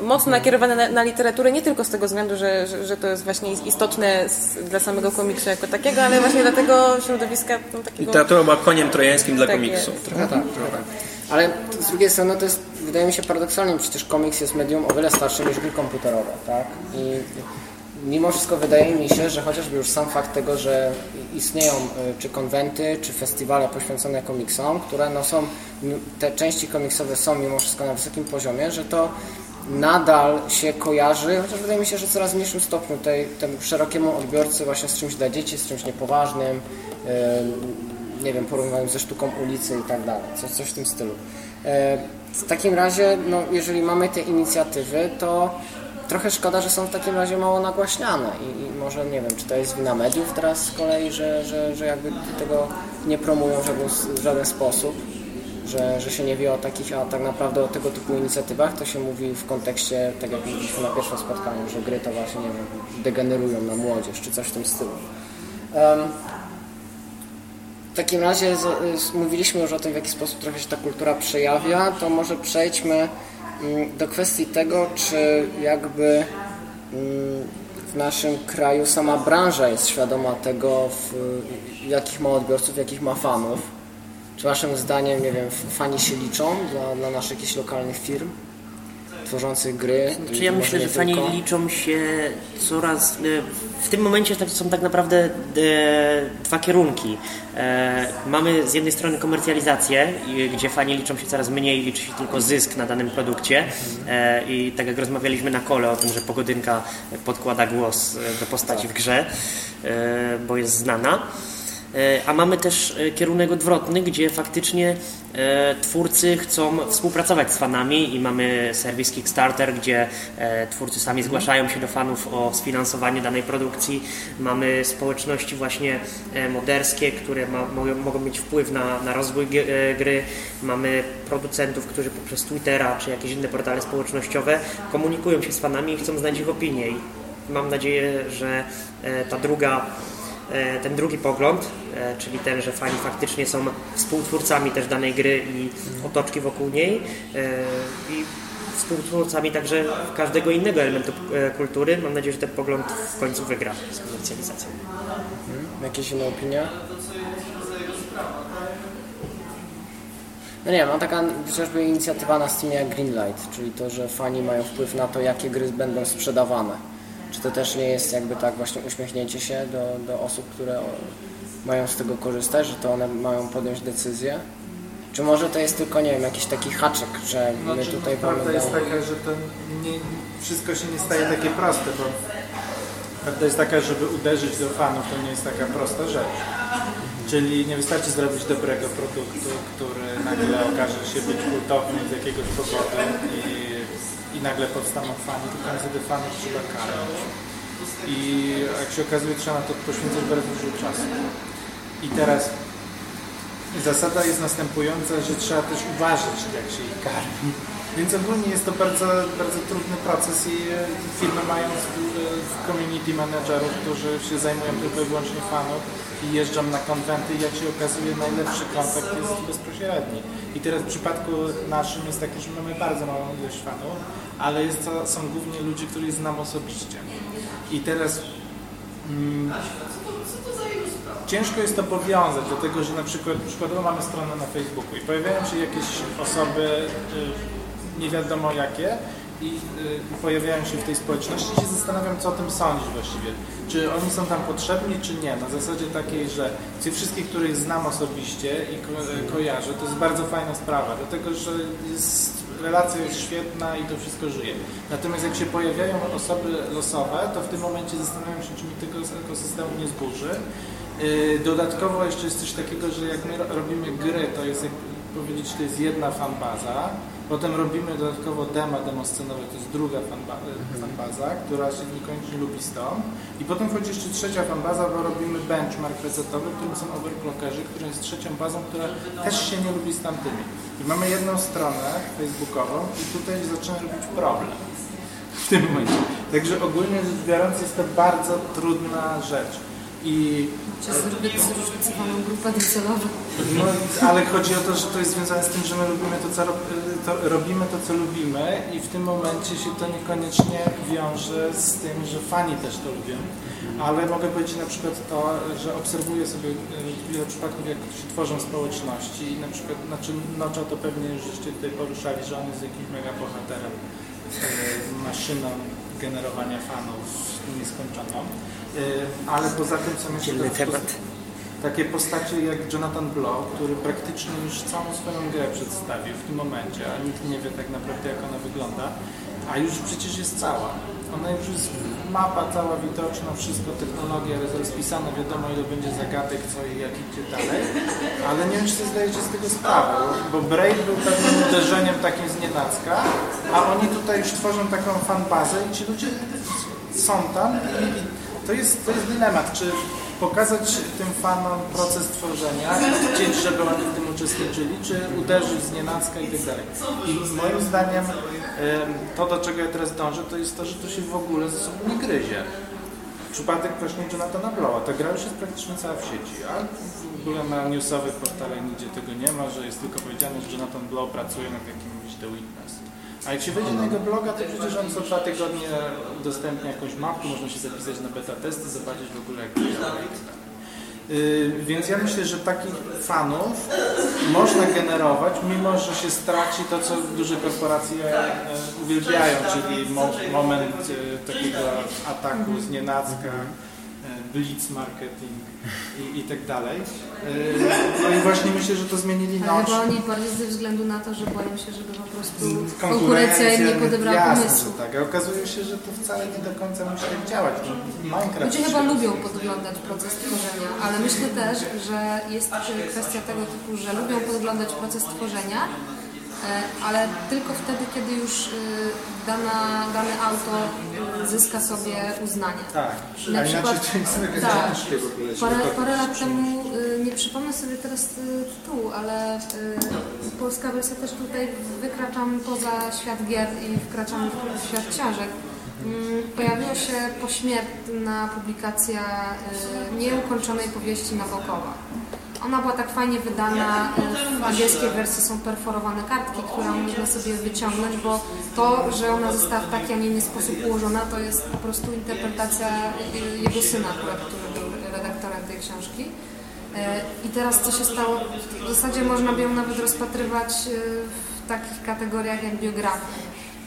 mocno nakierowane na, na literaturę, nie tylko z tego względu, że, że, że to jest właśnie istotne z, dla samego komiksu jako takiego, ale właśnie dla tego środowiska no, takiego... Literatura była koniem trojańskim dla Tak komiksu. jest. Trochę tak, trochę tak. Ale z drugiej strony to jest, wydaje mi się paradoksalnie, przecież komiks jest medium o wiele starsze niż gry komputerowe, tak? I mimo wszystko wydaje mi się, że chociażby już sam fakt tego, że istnieją y, czy konwenty, czy festiwale poświęcone komiksom, które no są, te części komiksowe są mimo wszystko na wysokim poziomie, że to nadal się kojarzy, chociaż wydaje mi się, że w coraz mniejszym stopniu tej, temu szerokiemu odbiorcy właśnie z czymś dla dzieci, z czymś niepoważnym, nie wiem, porównując ze sztuką ulicy i tak dalej, coś, coś w tym stylu. E, W takim razie, no, jeżeli mamy te inicjatywy, to trochę szkoda, że są w takim razie mało nagłaśniane i, i może nie wiem, czy to jest wina mediów teraz z kolei, że, że, że jakby tego nie promują w żaden, w żaden sposób, że, że się nie wie o takich, a tak naprawdę o tego typu inicjatywach, to się mówi w kontekście, tak jak mówiliśmy na pierwszym spotkaniu, że gry to właśnie, nie wiem, degenerują na młodzież, czy coś w tym stylu. Em, w takim razie mówiliśmy już o tym, w jaki sposób trochę się ta kultura przejawia, to może przejdźmy mm, do kwestii tego, czy jakby mm, w naszym kraju sama branża jest świadoma tego, jakich ma odbiorców, jakich ma fanów. Czy waszym zdaniem, nie wiem, fani się liczą dla, dla naszych jakichś lokalnych firm tworzących gry? Czy i ja myślę, że fani tylko? liczą się coraz. e, W tym momencie tak- są tak naprawdę e, dwa kierunki. E, Mamy z jednej strony komercjalizację, gdzie fani liczą się coraz mniej, liczy się tylko zysk na danym produkcie. I tak jak rozmawialiśmy na kole o tym, że Pogodynka podkłada głos do postaci w grze, bo jest znana. E, A mamy też e, kierunek odwrotny, gdzie faktycznie e, twórcy chcą współpracować z fanami i mamy serwis Kickstarter, gdzie twórcy sami zgłaszają się do fanów o sfinansowanie danej produkcji. Mamy społeczności właśnie moderskie, które ma, mogą, mogą mieć wpływ na, na rozwój gry. Mamy producentów, którzy poprzez Twittera czy jakieś inne portale społecznościowe komunikują się z fanami i chcą znać ich opinię. I mam nadzieję, że ta druga ten drugi pogląd, czyli ten, że fani faktycznie są współtwórcami też danej gry i otoczki wokół niej e, i współtwórcami także każdego innego elementu e, kultury. Mam nadzieję, że ten pogląd w końcu wygra z komercjalizacją. Jakieś inne opinie? No nie mam taka chociażby inicjatywa na Steamie jak Greenlight, czyli to, że fani mają wpływ na to, jakie gry będą sprzedawane. Czy to też nie jest jakby tak właśnie uśmiechnięcie się do, do osób, które mają z tego korzystać, że to one mają podjąć decyzję? Czy może to jest tylko, nie wiem, jakiś taki haczyk, że my Znaczy, tutaj no, prawda jest taka, że to nie, wszystko się nie staje takie proste, bo prawda jest taka, żeby uderzyć do fanów, to nie jest taka prosta rzecz. Czyli nie wystarczy zrobić dobrego produktu, który nagle okaże się być kultowny z jakiegoś powodu i, i nagle powstaną fani, tylko niestety fanów trzeba karmić. I jak się okazuje, trzeba na to poświęcać bardzo dużo czasu. I teraz zasada jest następująca, że trzeba też uważać, jak się ich karmi. Więc ogólnie jest to bardzo, bardzo trudny proces i e, firmy mają w community managerów, którzy się zajmują tylko i wyłącznie fanów i jeżdżą na konwenty i jak się okazuje najlepszy kontakt jest bezpośredni. I teraz w przypadku naszym jest taki, że mamy bardzo małą ilość fanów, ale jest to, są głównie ludzie, których znam osobiście. I teraz mm, ciężko jest to powiązać, dlatego że na przykład przykładowo mamy stronę na Facebooku i pojawiają się jakieś osoby y, nie wiadomo jakie i y, pojawiają się w tej społeczności i się zastanawiam, co o tym sądzić właściwie. Czy oni są tam potrzebni, czy nie. Na zasadzie takiej, że ci wszystkich, których znam osobiście i ko kojarzę, to jest bardzo fajna sprawa, dlatego że jest, relacja jest świetna i to wszystko żyje. Natomiast jak się pojawiają osoby losowe, to w tym momencie zastanawiam się, czy mi tego ekosystemu nie zburzy. Yy, Dodatkowo jeszcze jest coś takiego, że jak my ro- robimy gry, to jest jak powiedzieć, to jest jedna fanbaza, potem robimy dodatkowo demo, demo scenowe, to jest druga fanba fanbaza, która się niekoniecznie lubi z tą i potem wchodzi jeszcze trzecia fanbaza, bo robimy benchmark resetowy, którym są overclockerzy, który jest trzecią bazą, która też się nie lubi z tamtymi. I mamy jedną stronę facebookową i tutaj zaczyna robić problem w tym momencie. Także ogólnie rzecz biorąc jest to bardzo trudna rzecz. I Czy zróżnicowaną grupę docelową? no, ale chodzi o to, że to jest związane z tym, że my lubimy to, co to, robimy to, co lubimy i w tym momencie się to niekoniecznie wiąże z tym, że fani też to lubią. Ale mogę powiedzieć na przykład to, że obserwuję sobie e, wiele przypadków, jak się tworzą społeczności i na przykład, znaczy Nocza to pewnie już żeście tutaj poruszali, że on jest jakimś mega bohaterem, e, maszyną generowania fanów nieskończoną. E, Ale poza tym są jeszcze Dzielny temat. takie postacie jak Jonathan Blow, który praktycznie już całą swoją grę przedstawił w tym momencie, a nikt nie wie tak naprawdę jak ona wygląda, a już przecież jest cała. Ona już jest mapa cała widoczna, wszystko, technologia jest rozpisana, wiadomo ile będzie zagadek, co i jak idzie dalej, ale nie wiem czy sobie zdajecie z tego sprawę, bo Braid był pewnym uderzeniem takim z nienacka, a oni tutaj już tworzą taką fanbazę i ci ludzie są tam i, i to jest, to jest dylemat, czy pokazać tym fanom proces tworzenia, chcieć, żeby oni w tym uczestniczyli, czy uderzyć z nienacka i tak dalej. I moim zdaniem em, to, do czego ja teraz dążę, to jest to, że to się w ogóle ze sobą nie gryzie. Przypadek właśnie Jonathana Blowa. Ta gra już jest praktycznie cała w sieci, a w ogóle na newsowych portalach nigdzie tego nie ma, że jest tylko powiedziane, że Jonathan Blow pracuje nad jakimś The Witness. A jak się wejdzie na jego bloga, to przecież on co dwa tygodnie udostępnia jakąś mapkę, można się zapisać na beta testy, zobaczyć w ogóle jak to działa. Yy, Więc ja myślę, że takich fanów można generować, mimo że się straci to, co duże korporacje e, uwielbiają, czyli mo moment e, takiego ataku z nienacka, blitz marketing i, i tak dalej. E, No i właśnie myślę, że to zmienili Ale nocz. chyba oni bardziej ze względu na to, że boją się, żeby po prostu konkurencja im nie podebrała jasne, pomysłu. tak. A okazuje się, że to wcale nie do końca musi tak działać. No, Minecraft Ludzie chyba lubią podglądać proces tworzenia, ale myślę też, że jest kwestia tego typu, że lubią podglądać proces tworzenia, e, ale tylko wtedy, kiedy już y, dana, dany autor y, zyska sobie uznanie. Tak, Na przykład- tak. Parę, parę lat temu, y, nie przypomnę sobie teraz y, tytułu, ale polska wersja też tutaj wykraczam poza świat gier i wkraczam w świat książek. Mm, Pojawiła się pośmiertna publikacja nieukończonej powieści Nabokowa. Ona była tak fajnie wydana, y, w angielskiej wersji są perforowane kartki, które można sobie wyciągnąć, bo to, że ona została w taki, a nie inny sposób ułożona, to jest po prostu interpretacja y, jego syna, który był redaktorem tej książki. E, I teraz co się stało? W zasadzie można by ją nawet rozpatrywać e, w takich kategoriach jak biografia,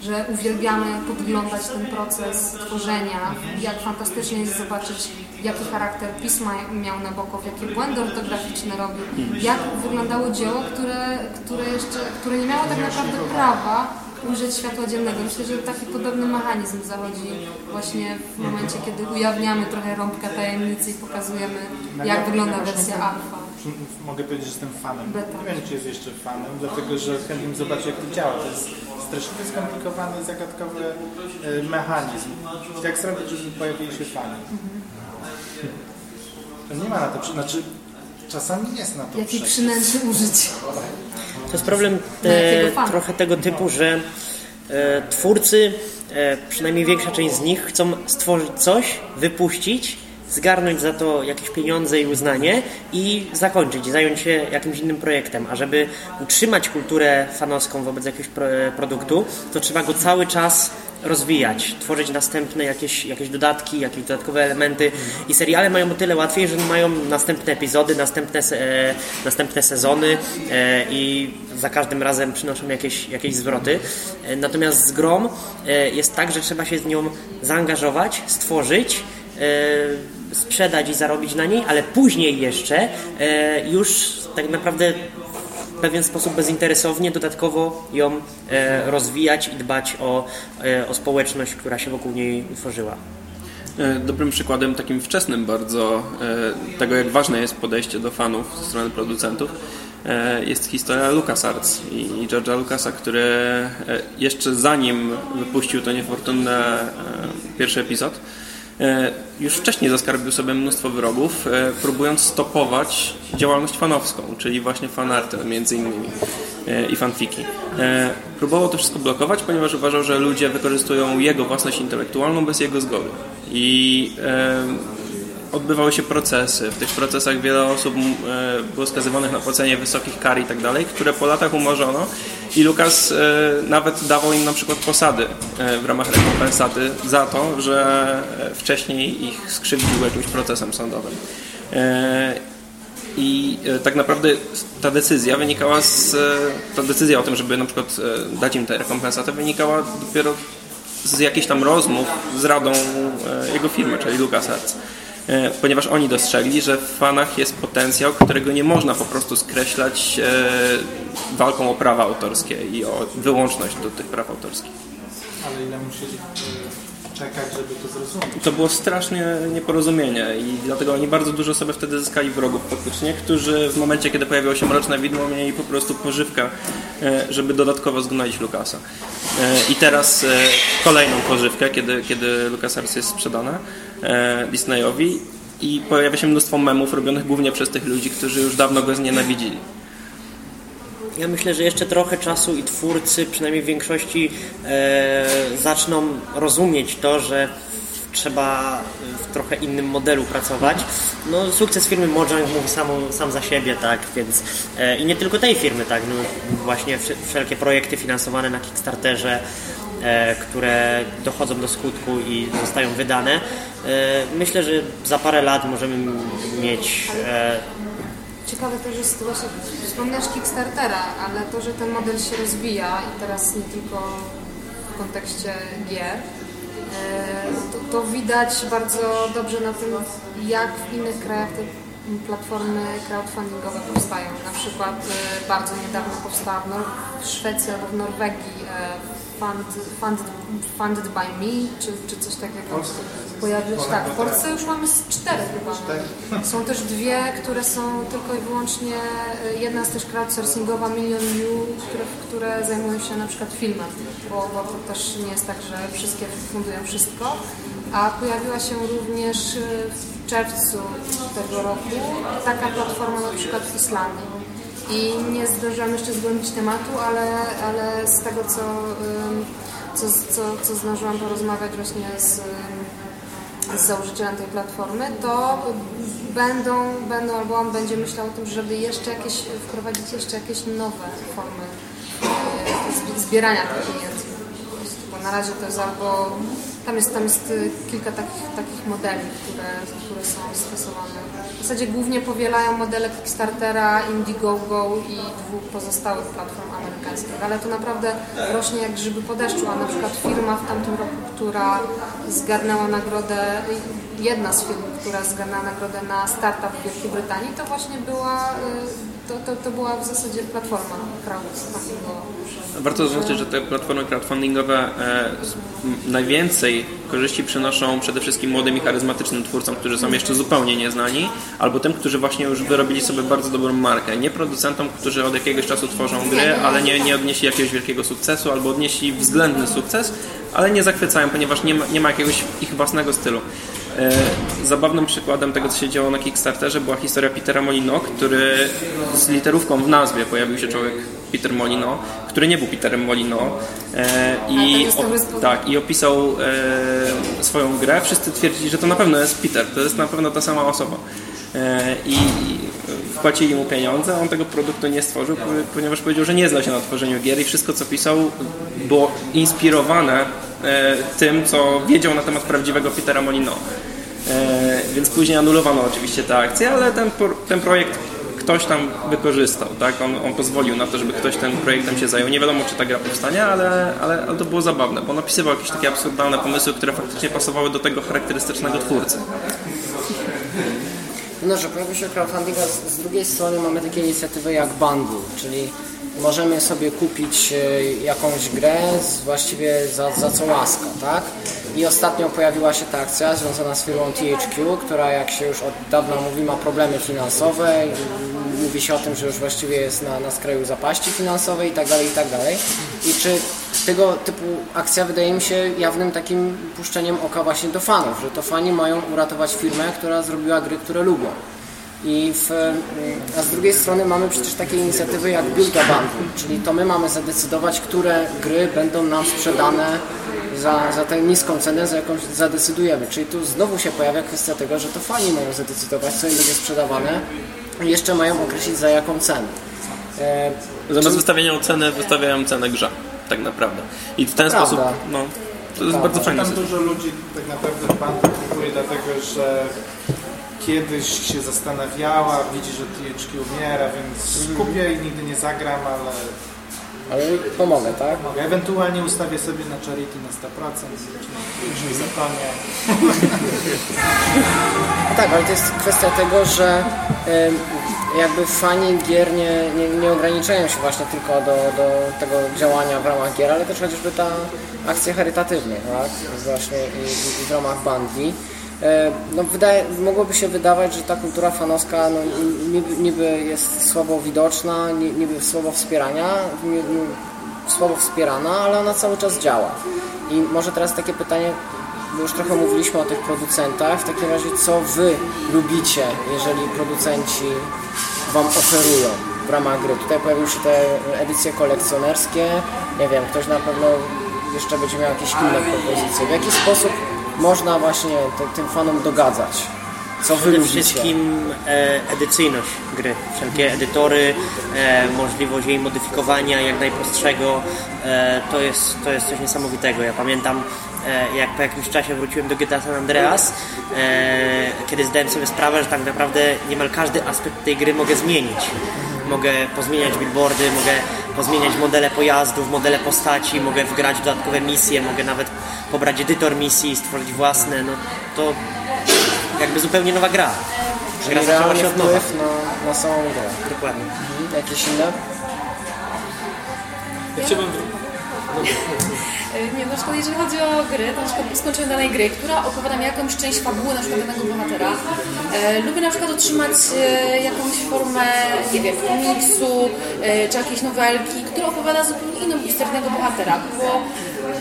że uwielbiamy podglądać ten proces tworzenia, jak fantastycznie jest zobaczyć, jaki charakter pisma miał Nabokow, jakie błędy ortograficzne robił, jak wyglądało dzieło, które, które, jeszcze, które nie miało tak naprawdę prawa ujrzeć światła dziennego. Myślę, że taki podobny mechanizm zachodzi właśnie w momencie, kiedy ujawniamy trochę rąbka tajemnicy i pokazujemy, jak ja- wygląda wersja alfa. Mogę powiedzieć, że jestem fanem. Beta. Nie wiem, czy jest jeszcze fanem, dlatego że chętnie bym zobaczył, jak to działa. To jest strasznie skomplikowany, zagadkowy e, mechanizm. Jak zrobić, żeby pojawili się fani? To nie ma na to, znaczy czasami jest na to Jakiej przynęty użyć? To jest problem e, trochę tego typu, że e, twórcy, e, przynajmniej większa część z nich, chcą stworzyć coś, wypuścić, zgarnąć za to jakieś pieniądze i uznanie i zakończyć, zająć się jakimś innym projektem. A żeby utrzymać kulturę fanowską wobec jakiegoś pro, produktu, to trzeba go cały czas rozwijać, tworzyć następne jakieś, jakieś dodatki, jakieś dodatkowe elementy i seriale mają o tyle łatwiej, że mają następne epizody, następne, e, następne sezony e, i za każdym razem przynoszą jakieś, jakieś zwroty. E, natomiast z grom e, jest tak, że trzeba się z nią zaangażować, stworzyć, e, sprzedać i zarobić na niej, ale później jeszcze e, już tak naprawdę w pewien sposób bezinteresownie dodatkowo ją e, rozwijać i dbać o, e, o społeczność, która się wokół niej utworzyła. Dobrym przykładem, takim wczesnym bardzo, tego jak ważne jest podejście do fanów ze strony producentów, jest historia LucasArts i George'a Lucasa, który jeszcze zanim wypuścił to niefortunne pierwszy epizod, już wcześniej zaskarbił sobie mnóstwo wrogów, e, próbując stopować działalność fanowską, czyli właśnie fanarty między innymi e, i fanfiki. E, Próbował to wszystko blokować, ponieważ uważał, że ludzie wykorzystują jego własność intelektualną bez jego zgody. I e, odbywały się procesy. W tych procesach wiele osób e, było skazywanych na płacenie wysokich kar i tak dalej, które po latach umorzono i Lukas e, nawet dawał im na przykład posady e, w ramach rekompensaty za to, że wcześniej ich skrzywdził jakimś procesem sądowym. I tak naprawdę ta decyzja wynikała z. Ta decyzja o tym, żeby na przykład dać im tę rekompensatę, wynikała dopiero z jakichś tam rozmów z radą jego firmy, czyli LucasArts. E, Ponieważ oni dostrzegli, że w fanach jest potencjał, którego nie można po prostu skreślać e, walką o prawa autorskie i o wyłączność do tych praw autorskich. Ale ile musieli y, czekać, żeby to zrozumieć? To było strasznie nieporozumienie i dlatego oni bardzo dużo sobie wtedy zyskali wrogów faktycznie, którzy w momencie, kiedy pojawiło się Mroczne Widmo, mieli po prostu pożywkę, e, żeby dodatkowo zgnoić Lukasa. E, I teraz e, kolejną pożywkę, kiedy, kiedy LucasArts jest sprzedane e, Disneyowi i pojawia się mnóstwo memów robionych głównie przez tych ludzi, którzy już dawno go znienawidzili. Ja myślę, że jeszcze trochę czasu i twórcy, przynajmniej w większości, e, zaczną rozumieć to, że trzeba w trochę innym modelu pracować. No, sukces firmy Mojang mówi sam, sam za siebie, tak, więc e, i nie tylko tej firmy, tak, no, właśnie wsz- wszelkie projekty finansowane na Kickstarterze, e, które dochodzą do skutku i zostają wydane. E, myślę, że za parę lat możemy mieć e, Ciekawe też jest właśnie, wspomniałeś Kickstartera, ale to, że ten model się rozwija i teraz nie tylko w kontekście gier, e, to, to widać bardzo dobrze na tym, jak w innych krajach te platformy crowdfundingowe powstają. Na przykład e, bardzo niedawno powstała w, Nor- w Szwecji albo w Norwegii e, Fund, fund, funded by Me, czy, czy coś takiego. Pojawiło się, tak, w Polsce już mamy z cztery chyba. Są też dwie, które są tylko i wyłącznie, e, jedna jest też crowdsourcingowa Million You, które, które zajmują się na przykład filmem, bo, bo to też nie jest tak, że wszystkie fundują wszystko. A pojawiła się również e, w czerwcu tego roku taka platforma na przykład w Islandii. I nie zdążyłam jeszcze zgłębić tematu, ale, ale z tego, co, co, co, co zdążyłam porozmawiać właśnie z, z założycielem tej platformy, to będą, będą albo on będzie myślał o tym, żeby jeszcze jakieś, wprowadzić jeszcze jakieś nowe formy y, zbi- zbierania tych pieniędzy. Bo na razie to jest albo tam jest, tam jest y, kilka takich, takich modeli, które, które są stosowane. W zasadzie głównie powielają modele Kickstartera, Indiegogo i dwóch pozostałych platform amerykańskich, ale to naprawdę rośnie jak grzyby po deszczu, a na przykład firma w tamtym roku, która zgarnęła nagrodę, jedna z firm, która zgarnęła nagrodę na startup w Wielkiej Brytanii, to właśnie była, y, to, to, to była w zasadzie platforma crowdfundingowa. Warto zaznaczyć, że te platformy crowdfundingowe e, najwięcej korzyści przynoszą przede wszystkim młodym i charyzmatycznym twórcom, którzy są jeszcze zupełnie nieznani, albo tym, którzy właśnie już wyrobili sobie bardzo dobrą markę. Nie producentom, którzy od jakiegoś czasu tworzą gry, ale nie, nie odnieśli jakiegoś wielkiego sukcesu, albo odnieśli względny sukces, ale nie zachwycają, ponieważ nie ma, nie ma jakiegoś ich własnego stylu. E, Zabawnym przykładem tego, co się działo na Kickstarterze była historia Petera Molino, który z literówką w nazwie pojawił się człowiek Peter Molino, który nie był Peterem Molino e, i, tak, i opisał e, swoją grę. Wszyscy twierdzili, że to na pewno jest Peter, to jest na pewno ta sama osoba. I wpłacili mu pieniądze, a on tego produktu nie stworzył, ponieważ powiedział, że nie zna się na tworzeniu gier i wszystko co pisał było inspirowane tym, co wiedział na temat prawdziwego Petera Molino. E, więc później anulowano oczywiście tę akcję, ale ten, ten projekt ktoś tam wykorzystał, tak? On, on pozwolił na to, żeby ktoś tym projektem się zajął. Nie wiadomo, czy ta gra powstanie, ale, ale, ale to było zabawne, bo on opisywał jakieś takie absurdalne pomysły, które faktycznie pasowały do tego charakterystycznego twórcy. No, że pojawił się crowdfunding, a z drugiej strony mamy takie inicjatywy jak Bundle, czyli możemy sobie kupić e, jakąś grę z, właściwie za, za co łaska, tak? I ostatnio pojawiła się ta akcja związana z firmą THQ, która jak się już od dawna mówi ma problemy finansowe, mówi się o tym, że już właściwie jest na, na skraju zapaści finansowej i tak dalej, i tak dalej. I czy tego typu akcja wydaje mi się jawnym takim puszczeniem oka właśnie do fanów, że to fani mają uratować firmę, która zrobiła gry, które lubią. I w, a z drugiej strony mamy przecież takie inicjatywy jak Build a Bundle, czyli to my mamy zadecydować, które gry będą nam sprzedane za, za tę niską cenę, za jaką zadecydujemy. Czyli tu znowu się pojawia kwestia tego, że to fani mają zadecydować, co im będzie sprzedawane i jeszcze mają określić za jaką cenę. E, Zamiast wystawiania ceny, wystawiają cenę grze, tak naprawdę. I w ten Prawda. sposób, no, to jest bardzo fajne. Tam dużo ludzi tak naprawdę bandy kupuje dlatego, że kiedyś się zastanawiała, widzi, że THQ umiera, więc kupię i nigdy nie zagram, ale ale pomogę, tak? Ewentualnie ustawię sobie na charity na 100%, jeśli zatonie. Tak, ale to jest kwestia tego, że jakby fani gier nie, nie, nie ograniczają się właśnie tylko do, do tego działania w ramach gier, ale też chociażby ta akcja charytatywna, tak? Właśnie i, i w ramach bandli. E, No, wydaje, mogłoby się wydawać, że ta kultura fanowska no, niby, niby jest słabo widoczna, ni- niby słabo wspierania, ni- ni- słabo wspierana, ale ona cały czas działa. I może teraz takie pytanie, bo już trochę mówiliśmy o tych producentach, w takim razie co wy lubicie, jeżeli producenci wam oferują w ramach gry? Tutaj pojawiły się te edycje kolekcjonerskie, nie wiem, ktoś na pewno jeszcze będzie miał jakieś inne propozycje. W jaki sposób można właśnie tym fanom dogadzać? Co Przede wszystkim e, edycyjność gry. Wszelkie edytory, e, możliwość jej modyfikowania jak najprostszego, e, to, jest, to jest coś niesamowitego. Ja pamiętam, e, jak po jakimś czasie wróciłem do GTA San Andreas, e, kiedy zdałem sobie sprawę, że tak naprawdę niemal każdy aspekt tej gry mogę zmienić. Mogę pozmieniać billboardy, mogę pozmieniać modele pojazdów, modele postaci, mogę wgrać dodatkowe misje, mogę nawet pobrać edytor misji i stworzyć własne. No to jakby zupełnie nowa gra. Gra Czyli zaczęła realny się od nowa. wpływ na, na samą grę. Dokładnie. Mhm. Jakieś inne? Chciałbym E, Nie, na przykład jeżeli chodzi o gry, to na przykład po skończeniu danej gry, która opowiada mi jakąś część fabuły na przykład danego bohatera, e, lubię na przykład otrzymać e, jakąś formę, nie wiem, komiksu, e, czy jakiejś nowelki, która opowiada zupełnie inną historię danego bohatera, bo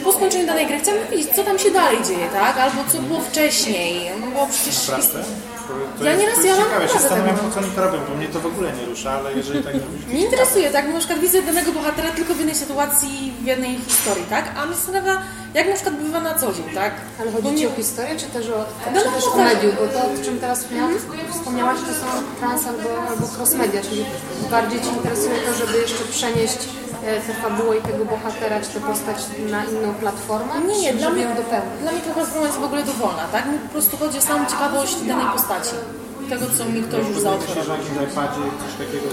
po skończeniu danej gry chcemy wiedzieć, co tam się dalej dzieje, tak? Albo co było wcześniej, no bo przecież... Pracę? To Ja jest, nieraz to jest ja mam ciekawe, się pracę zastanawiam po co oni to robią, bo mnie to w ogóle nie rusza, ale jeżeli tak mówisz, Nie interesuje, tak? Bo na przykład widzę danego bohatera tylko w jednej sytuacji, w jednej historii, tak? A mnie zastanawia, jak na przykład bywa na co dzień, tak? Ale Bo chodzi nie- Ci o historię, czy też o, No, czy no, też no, o tak. medium? Bo to, o czym teraz wspomniałaś, wspomniałaś, to są trans albo, albo cross media, czyli bardziej Ci interesuje to, żeby jeszcze przenieść tę fabułę i tego bohatera, czy tę postać na inną platformę, Nie, nie, dla mnie, ją dopełnić? dla mnie ta platforma jest w ogóle dowolna, tak? Mi po prostu chodzi o samą ciekawość danej postaci. Tego, co mi ktoś już zaoferował.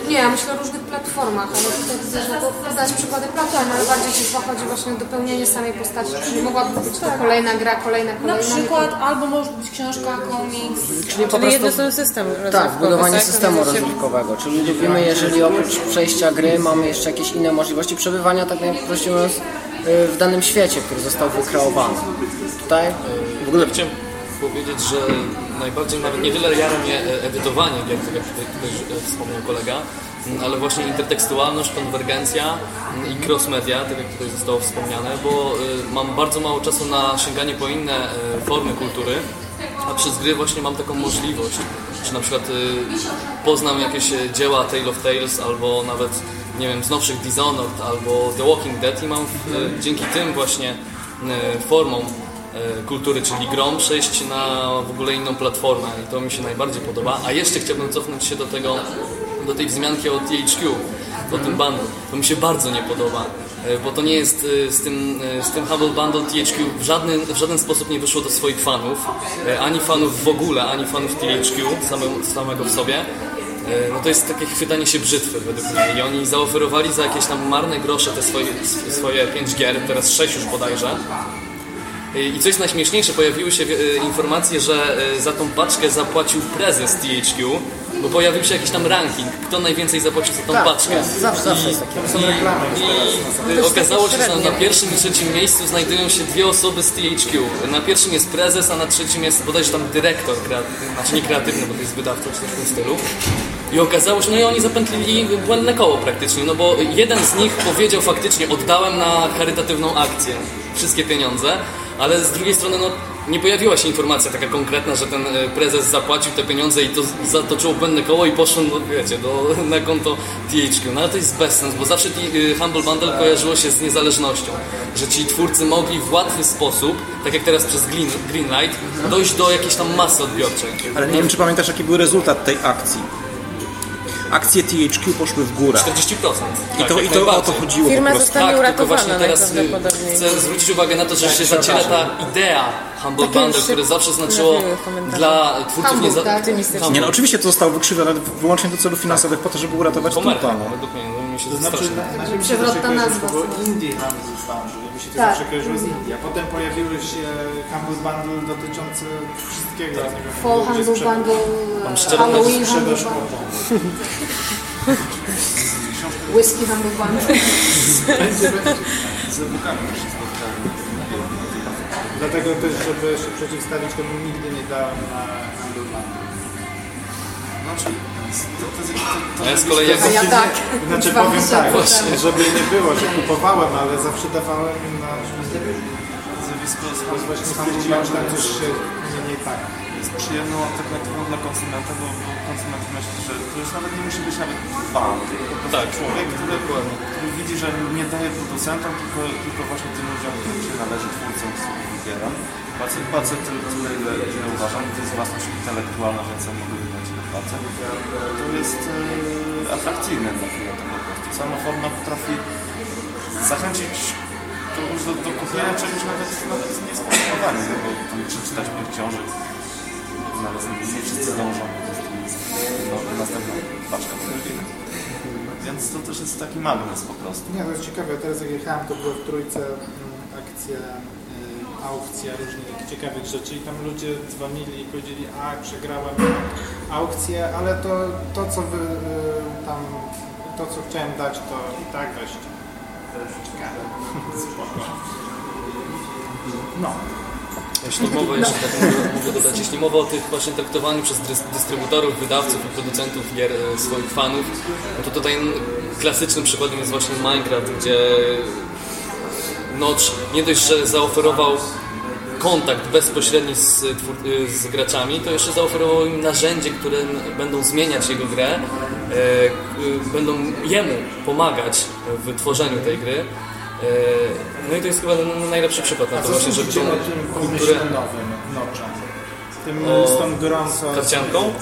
Nie, ja myślę o różnych platformach, ale tutaj widzę, że to podać przykłady platform, ale bardziej chyba chodzi właśnie o dopełnienie samej postaci, czyli mogłaby być to kolejna gra, kolejna, Na kolejna. przykład albo może być książka, komiks. Czyli po prostu... jedno system Tak, rozrywkowy, budowanie tak? systemu rozrywkowego, czyli lubimy, jeżeli oprócz przejścia gry mamy jeszcze jakieś inne możliwości przebywania, tak najprościej mówiąc, y, w danym świecie, który został wykreowany. Tutaj W ogóle chciałem powiedzieć, że najbardziej nawet niewiele jara mnie e, edytowanie, jak, jak tutaj, e, wspomniał kolega, m, ale właśnie intertekstualność, konwergencja m, i cross-media, tak jak tutaj zostało wspomniane, bo y, mam bardzo mało czasu na sięganie po inne e, formy kultury, a przez gry właśnie mam taką możliwość, czy na przykład poznam jakieś e, dzieła Tale of Tales albo nawet nie wiem, z nowszych Dishonored albo The Walking Dead i mam e, dzięki tym właśnie e, formom e, kultury, czyli grom, przejść na w ogóle inną platformę i to mi się najbardziej podoba. A jeszcze chciałbym cofnąć się do tego, do tej wzmianki o THQ, o tym bundle. To mi się bardzo nie podoba. e, Bo to nie jest e, z tym, e, z tym Humble Bundle THQ w żaden, w żaden sposób nie wyszło do swoich fanów, e, ani fanów w ogóle, ani fanów THQ samego, samego w sobie. E, No to jest takie chwytanie się brzytwy według mnie i oni zaoferowali za jakieś tam marne grosze te swoje, swoje 5 gier, teraz 6 już bodajże. I co jest najśmieszniejsze, pojawiły się e, informacje, że e, za tą paczkę zapłacił prezes THQ, bo pojawił się jakiś tam ranking, kto najwięcej zapłacił za tą Tak, paczkę. jest, zawsze, zawsze jest takie. Są reklamy teraz. I e, okazało się, że na pierwszym i trzecim miejscu znajdują się dwie osoby z THQ. Na pierwszym jest prezes, a na trzecim jest bodajże tam dyrektor kreatywny, znaczy nie kreatywny, bo to jest wydawca czy coś w tym stylu. I okazało się, no i oni zapętlili błędne koło praktycznie, no bo jeden z nich powiedział faktycznie, oddałem na charytatywną akcję wszystkie pieniądze, ale z drugiej strony no, nie pojawiła się informacja taka konkretna, że ten e, prezes zapłacił te pieniądze i to zatoczyło błędne koło i poszło, no wiecie, do, na konto THQ. No ale to jest bezsens, bo zawsze y, Humble Bundle kojarzyło się z niezależnością, że ci twórcy mogli w łatwy sposób, tak jak teraz przez Green, Greenlight, dojść do jakiejś tam masy odbiorczej. Ale nie wiem, czy pamiętasz, jaki był rezultat tej akcji. Akcje THQ poszły w górę. 40%. I Tak, to, i to o to chodziło Firma po prostu. zostanie Tak, tylko uratowana właśnie teraz y, chcę zwrócić uwagę na to, że się zaciera ta idea Humble Takie Bundle, które zawsze znaczyło dla twórców Humble, nieza... tak? Nie, no oczywiście to zostało wykrzywione wyłącznie do celów finansowych po to, żeby uratować Komerka. No. według mnie, no, mi się To znaczy, się Przewrotna zawsze kojarzyło, nazwa. Się to Tak. zawsze kojarzyło z Indii, a potem pojawiły się Humble Bundle dotyczące wszystkiego. Nie wiem, Fall Humble Bundle, szczerą Halloween Humble Bundle. Whisky Humble Bundle. Z e-bookami też się spotkałem. Dlatego też, żeby się przeciwstawić, to bym nigdy nie dałem na Humble Bundle. Znaczy, to, to, jest- to, ja z kolei jak ja tak. Znaczy powiem tak, temu. żeby nie było, że kupowałem, ale zawsze dawałem na... zjawisko właśnie stwierdziłem, że tam coś się nie, nie tak. jest przyjemną alternatywą dla konsumenta, bo bo konsument myśli, że to już nawet nie musi być nawet bank, Tak. człowiek, który, który widzi, że nie daje producentom, tylko, tylko właśnie tym ludziom, którym się należy twórcom, których wybieram. Płacę, płacę tyle, ile uważam, to jest własność intelektualna, więc ja mogę To jest e, atrakcyjne dla klienta po prostu. Sama forma potrafi zachęcić kogoś do, do kupienia czegoś nawet, nawet niespowodowanym, no bo tam przeczytać pięć książek, nawet nie wszyscy dążą po prostu do, następną paczkę. Więc to też jest taki magnes po prostu. Nie, jest ciekawe, teraz jak jechałem, to były w trójce mm, akcja, y, aukcja różnych ciekawych rzeczy i tam ludzie dzwonili i powiedzieli, a przegrałem aukcję, ale to, to co wy y, tam, to co chciałem dać, to i tak weźcie. Spoko. No. Jeśli mowa, jeszcze tak mogę, dodać, jeśli mowa o tych właśnie traktowaniu przez dys- dystrybutorów, wydawców i producentów gier e, swoich fanów, no to tutaj klasycznym przykładem jest właśnie Minecraft, gdzie Notch nie dość, że zaoferował kontakt bezpośredni z, z graczami, to jeszcze zaoferował im narzędzie, które będą zmieniać jego grę, e, będą jemu pomagać w tworzeniu tej gry. E, No i to jest chyba n- najlepszy przykład na to właśnie, żeby tą kulturę... nowym noczem? Tym, O z tą grą, co... karcianką?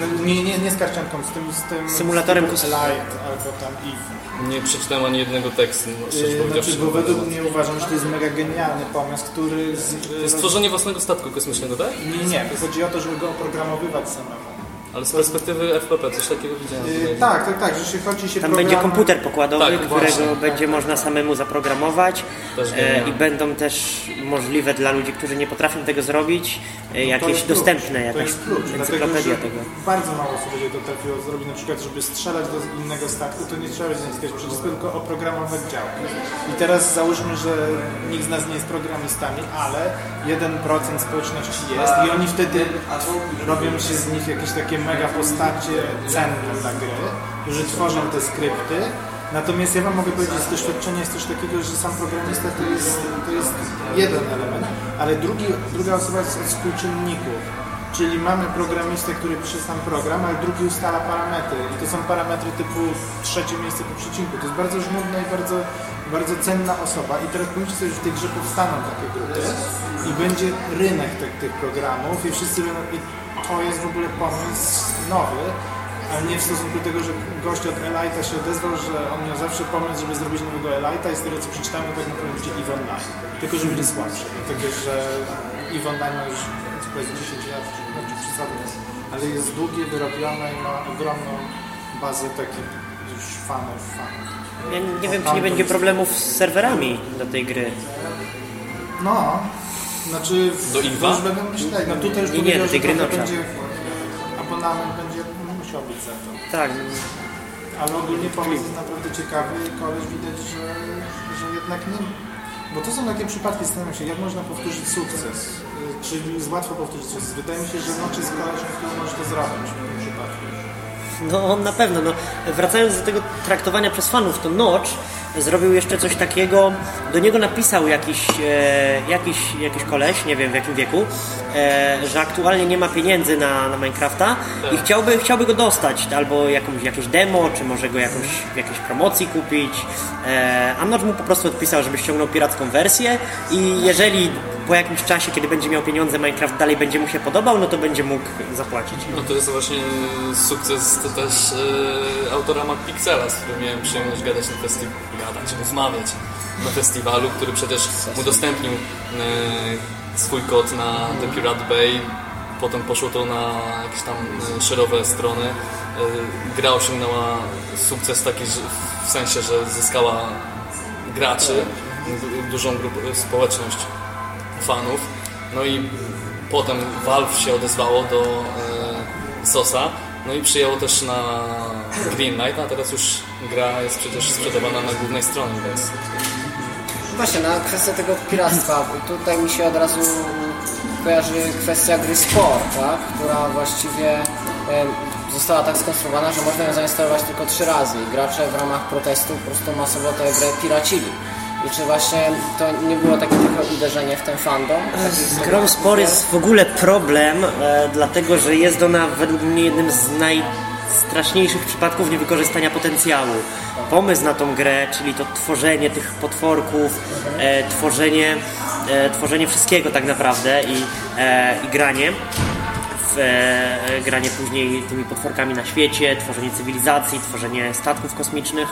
No, nie, nie, nie z karcianką, z tym... Z tym Symulatorem z tym Light albo tam Eve. Nie przeczytałem ani jednego tekstu, no, szczerze Yy. Znaczy, bo według mnie uważam, że to jest mega genialny pomysł, który... Z, To jest stworzenie własnego statku kosmicznego, tak? Nie, nie, chodzi o to, żeby go oprogramowywać samemu. Ale z perspektywy FPP coś takiego widziałem. Yy, tak, tak, tak, że się chodzi się Tam programy- będzie komputer pokładowy, Tak, którego właśnie. będzie można samemu zaprogramować e, i będą też możliwe dla ludzi, którzy nie potrafią tego zrobić, e, To jakieś klucz, dostępne, to jakaś klucz, encyklopedia tego. bardzo mało osób będzie to trafiło zrobić, na przykład, żeby strzelać do innego statku, to nie trzeba będzie naciskać przycisku, tylko oprogramować działkę. I teraz załóżmy, że nikt z nas nie jest programistami, ale 1% społeczności jest i oni wtedy robią się z nich jakieś takie mega postacie cenne dla gry, którzy tworzą te skrypty. Natomiast ja Wam mogę powiedzieć, z doświadczenia jest coś takiego, że sam programista to jest, to jest jeden element, ale drugi, druga osoba jest od współczynników. Czyli mamy programistę, który pisze sam program, ale drugi ustala parametry. I to są parametry typu trzecie miejsce po przecinku. To jest bardzo żmudna i bardzo, bardzo cenna osoba. I teraz pomyślcie sobie, że w tej grze powstaną takie grupy i będzie rynek tych, tych programów i wszyscy będą... I to jest w ogóle pomysł nowy, ale nie w stosunku do tego, że gość od Elite'a się odezwał, że on miał zawsze pomysł, żeby zrobić nowego Elite'a i z tego co przeczytałem, tak naprawdę będzie EVE Online. Tylko, że będzie słabszy. Dlatego, że EVE Online ma już powiedzmy 10 lat, czy bardziej przesady, ale jest długie, wyrobione i ma ogromną bazę takich już fanów, fanów. Ja nie wiem, czy nie będzie problemów z serwerami do tej gry. No, znaczy... Do to Inwa? już będą myśleć, no tutaj już Nie, nie, powiedział, do tej że gry nocza. będzie abonament będzie musiał być za to. Tak, Ale ogólnie pomysł jest naprawdę ciekawy i koleś widać, że, że jednak nie... Bo to są takie przypadki, zastanawiam się, jak można powtórzyć sukces. Y, Czy jest łatwo powtórzyć sukces? Wydaje mi się, że Noczy z kolesiem, który może to zrobić w tym przypadku. No na pewno. No, wracając do tego traktowania przez fanów, to Notch zrobił jeszcze coś takiego. Do niego napisał jakiś, e, jakiś, jakiś koleś, nie wiem w jakim wieku, e, że aktualnie nie ma pieniędzy na, na Minecrafta i chciałby, chciałby go dostać, albo jakąś, jakieś demo, czy może go jakąś, w jakiejś promocji kupić. E, a Notch mu po prostu odpisał, żeby ściągnął piracką wersję i jeżeli po jakimś czasie, kiedy będzie miał pieniądze, Minecraft dalej będzie mu się podobał, no to będzie mógł zapłacić. No to jest właśnie sukces to też e, autora MacPixela, z którym miałem przyjemność gadać na festiwalu, gadać, rozmawiać na festiwalu, który przecież udostępnił e, swój kod na The Pirate Bay, potem poszło to na jakieś tam e, szerowe strony. E, gra osiągnęła sukces taki, w sensie, że zyskała graczy, du- dużą grupę, społeczność fanów. No i potem Valve się odezwało do e, Sosa, no i przyjęło też na Green Knight, a teraz już gra jest przecież sprzedawana na głównej stronie, więc Właśnie, na kwestię tego piractwa, tutaj mi się od razu kojarzy kwestia gry Sport, tak? która właściwie została tak skonstruowana, że można ją zainstalować tylko trzy razy i gracze w ramach protestu po prostu masowo tę grę piracili. I czy właśnie to nie było takie trochę uderzenie w ten fandom? Z grą Spore jest w ogóle problem, e, dlatego że jest ona według mnie jednym z najstraszniejszych przypadków niewykorzystania potencjału. Pomysł na tą grę, czyli to tworzenie tych potworków, e, tworzenie, e, tworzenie wszystkiego tak naprawdę i, e, i granie w e, granie później tymi potworkami na świecie, tworzenie cywilizacji, tworzenie statków kosmicznych,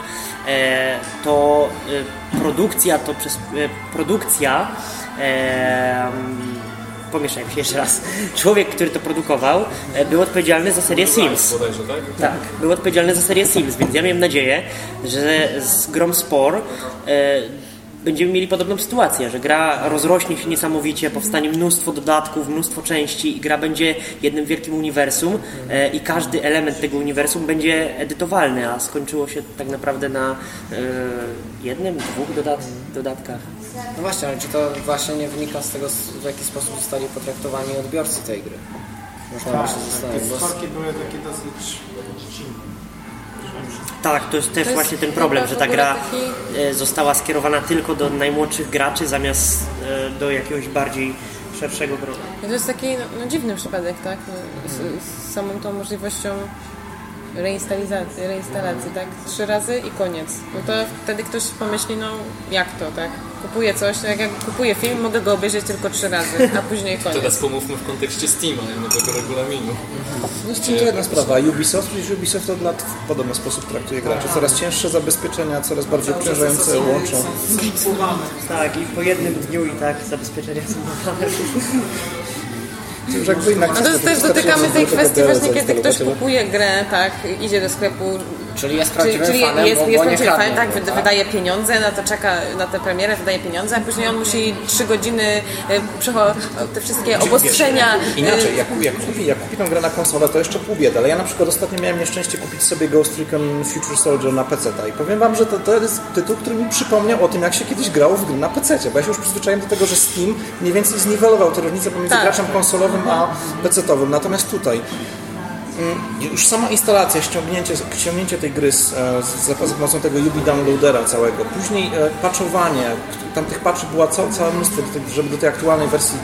e, to e, produkcja, to przez e, produkcja e, pomieszajmy się jeszcze raz. Człowiek, który to produkował, e, był odpowiedzialny za serię Sims. tak? Tak, był odpowiedzialny za serię Sims, więc ja miałem nadzieję, że z grą Spore będziemy mieli podobną sytuację, że gra rozrośnie się niesamowicie, powstanie mnóstwo dodatków, mnóstwo części i gra będzie jednym wielkim uniwersum e, i każdy element tego uniwersum będzie edytowalny, a skończyło się tak naprawdę na e, jednym, dwóch dodat dodatkach. No właśnie, ale czy to właśnie nie wynika z tego, w jaki sposób zostali potraktowani odbiorcy tej gry? Można by Tak, się te zastanowić, bo sporki były takie dosyć dziecinne. Tak, to jest też jest właśnie ten problem, że ta gra taki- e, została skierowana tylko do najmłodszych graczy zamiast e, do jakiegoś bardziej szerszego grona. To jest taki no, no, dziwny przypadek, tak? No, z, z samą tą możliwością reinstalizacji, reinstalacji, tak? Trzy razy i koniec. No to wtedy ktoś pomyśli, no jak to, tak? Kupuję coś, tak jak kupuję film, mogę go obejrzeć tylko trzy razy, a później koniec. Teraz pomówmy w kontekście Steama i nowego regulaminu. No tym to jedna sprawa. Ubisoft, przecież Ubisoft od lat w podobny sposób traktuje graczy. Coraz cięższe zabezpieczenia, coraz bardziej obciążające łączą. Tak, i po jednym dniu i tak zabezpieczenia są naprawdę. No to też dotykamy tej kwestii właśnie, kiedy ktoś kupuje grę, tak, idzie do sklepu, Czyli jest czyli, prawdziwym czyli fanem, jest, bo, jest bo nie prawdziwym kradnie fanem, tak, wyda- wydaje pieniądze, na to czeka, na tę premierę, wydaje pieniądze, a później on musi trzy godziny przecho- te wszystkie obostrzenia. e, Inaczej, jak, jak, kupi, jak kupi tą grę na konsolę, to jeszcze pół biedy, ale ja na przykład ostatnio miałem nieszczęście kupić sobie Ghost Recon Future Soldier na PC i powiem wam, że to, to jest tytuł, który mi przypomniał o tym, jak się kiedyś grało w gry na PC, bo ja się już przyzwyczaiłem do tego, że Steam mniej więcej zniwelował tę różnicę pomiędzy Tak. graczem konsolowym a PC-owym, natomiast tutaj już sama instalacja, ściągnięcie, ściągnięcie tej gry z, e, z, za pomocą tego Ubi downloadera całego, później e, patchowanie, tam tych patchy była całe, całe mnóstwo, do tej, żeby do tej aktualnej wersji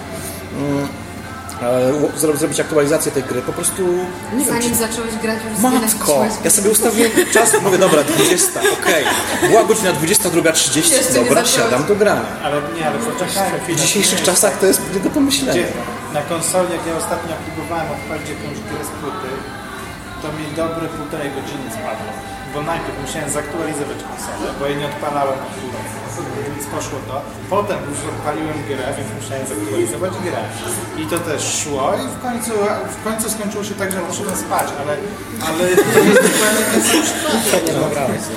mm, e, zro- zrobić aktualizację tej gry. Po prostu nie wiem, Zanim czy... zacząłeś grać, już Matko! Ja sobie ustawiłem czas, mówię, dobra, 20, okej. Była godzina 22.30, Jeszcze nie dobra, siadam do grania. Ale nie, ale. W dzisiejszych czasach to jest nie do pomyślenia. Na konsoli, jak ja ostatnio próbowałem odpalić jakąś grę z płyty, to mi dobre półtorej godziny spadło. Bo najpierw musiałem zaktualizować konsolę, bo jej nie odpalałem więc poszło to. Potem już odpaliłem grę, więc musiałem zaktualizować grę. I to też szło i w końcu, w końcu skończyło się tak, że poszedłem spać, ale, ale to jest dokładnie ten sam przypadek.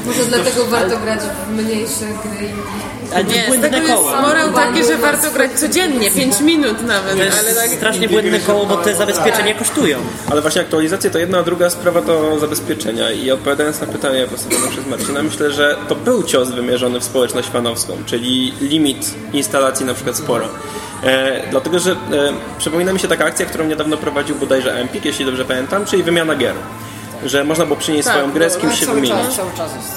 Może dlatego warto grać w mniejsze gry i Ale Nie, błędne tego jest koło. morał taki, że warto grać codziennie, 5 minut nawet, To jest ale tak... strasznie błędne koło, bo te zabezpieczenia kosztują. Ale właśnie aktualizacje to jedna, a druga sprawa to zabezpieczenia. I odpowiadając na pytanie postawione przez Marcina, myślę, że to był cios wymierzony w społeczność czyli limit instalacji na przykład sporo. E, dlatego, że e, przypomina mi się taka akcja, którą niedawno prowadził bodajże Empik, jeśli dobrze pamiętam, czyli wymiana gier. Że można było przynieść Tak, swoją grę, z no, kimś się wymienić.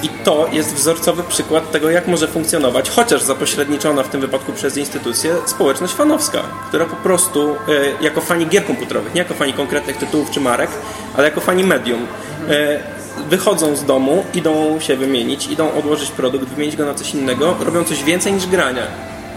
I to jest wzorcowy przykład tego, jak może funkcjonować, chociaż zapośredniczona w tym wypadku przez instytucję, społeczność fanowska, która po prostu e, jako fani gier komputerowych, nie jako fani konkretnych tytułów czy marek, ale jako fani medium, e, wychodzą z domu, idą się wymienić, idą odłożyć produkt, wymienić go na coś innego, robią coś więcej niż grania.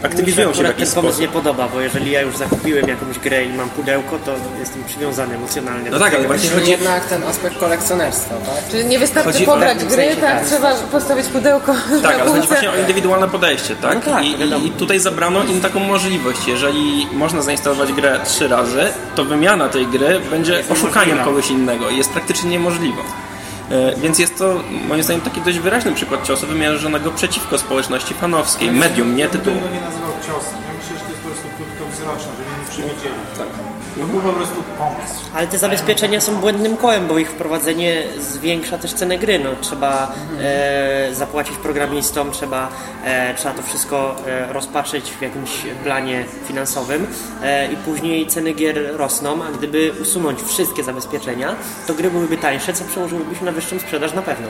Aktywizują się w jakiś ten pomysł sposób. nie podoba, bo jeżeli ja już zakupiłem jakąś grę i mam pudełko, to jestem przywiązany emocjonalnie. No do tak, tego. ale właśnie Czyli chodzi... jednak ten aspekt kolekcjonerstwa, tak? Czyli nie wystarczy Chodzi pobrać gry, sensie, tak, tak. trzeba postawić pudełko Tak, ale chodzi właśnie o indywidualne podejście, tak? No tak, I. I tutaj zabrano im taką możliwość. Jeżeli można zainstalować grę trzy razy, to wymiana tej gry będzie oszukaniem kogoś innego i jest praktycznie niemożliwa. E, Więc jest to moim zdaniem taki dość wyraźny przykład ciosu wymierzonego przeciwko społeczności fanowskiej, medium, nie Ja bym tytułu. nie nazywał ciosem. Ja myślę, że to jest po prostu krótkowzroczne, żeby nie przewidzieli. Tak. To był po prostu pomysł. Ale te zabezpieczenia są błędnym kołem, bo ich wprowadzenie zwiększa też cenę gry. No, trzeba e, zapłacić programistom, trzeba, e, trzeba to wszystko e, rozpatrzyć w jakimś planie finansowym e, i później ceny gier rosną, a gdyby usunąć wszystkie zabezpieczenia, to gry byłyby tańsze, co przełożyłoby się na wyższą sprzedaż na pewno.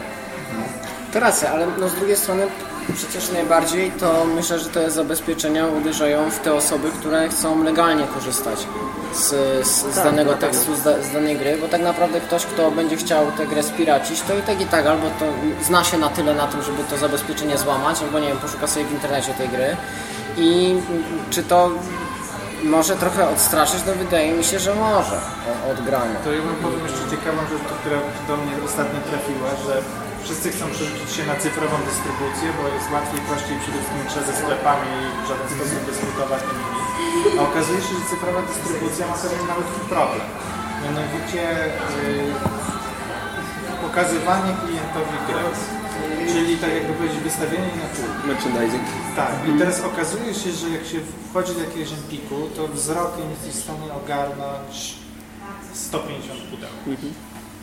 To racja, ale no z drugiej strony przecież najbardziej to myślę, że te zabezpieczenia uderzają w te osoby, które chcą legalnie korzystać z, z, z Tak, danego na pewno. tekstu, z, da, z danej gry, bo tak naprawdę ktoś, kto będzie chciał tę grę spiracić, to i tak i tak albo to zna się na tyle na tym, żeby to zabezpieczenie złamać, albo nie wiem, poszuka sobie w internecie tej gry i czy to może trochę odstraszyć, no wydaje mi się, że może od grania. To ja wam powiem jeszcze ciekawą rzecz, która do mnie ostatnio trafiła, że wszyscy chcą przerzucić się na cyfrową dystrybucję, bo jest łatwiej, prościej przede wszystkim trzeba ze sklepami w żaden sposób dyskutować nimi. A okazuje się, że cyfrowa dystrybucja ma pewien malutki problem. Mianowicie yy, pokazywanie klientowi gry. Czyli tak jakby powiedzieć wystawienie na pół. Merchandising. Tak, i teraz okazuje się, że jak się wchodzi do jakiegoś empiku, to wzrokiem jesteś w stanie ogarnąć 150 pudeł.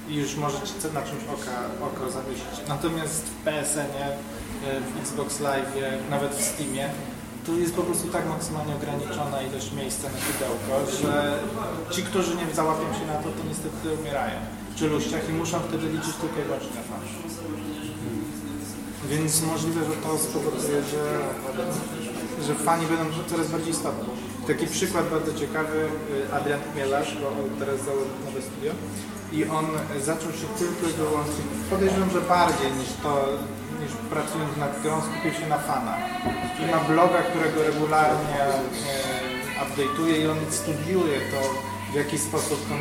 I już możecie na czymś oka, oko zawiesić. Natomiast w PSN-ie, e, w Xbox Live, nawet w Steamie, tu jest po prostu tak maksymalnie ograniczona ilość miejsca na pudełko, że ci, którzy nie załapią się na to, to niestety umierają w czeluściach i muszą wtedy liczyć tylko i wyłącznie na. Więc możliwe, że to spowoduje, że, że fani będą coraz bardziej istotni. Taki przykład bardzo ciekawy, y, Adrian Chmielarz, bo on teraz założył nowe studio i on zaczął się tylko i wyłącznie, podejrzewam, że bardziej niż to, niż pracując nad grą, skupił się na fanach. I ma bloga, którego regularnie e, update'uje i on studiuje to, w jaki sposób tą e,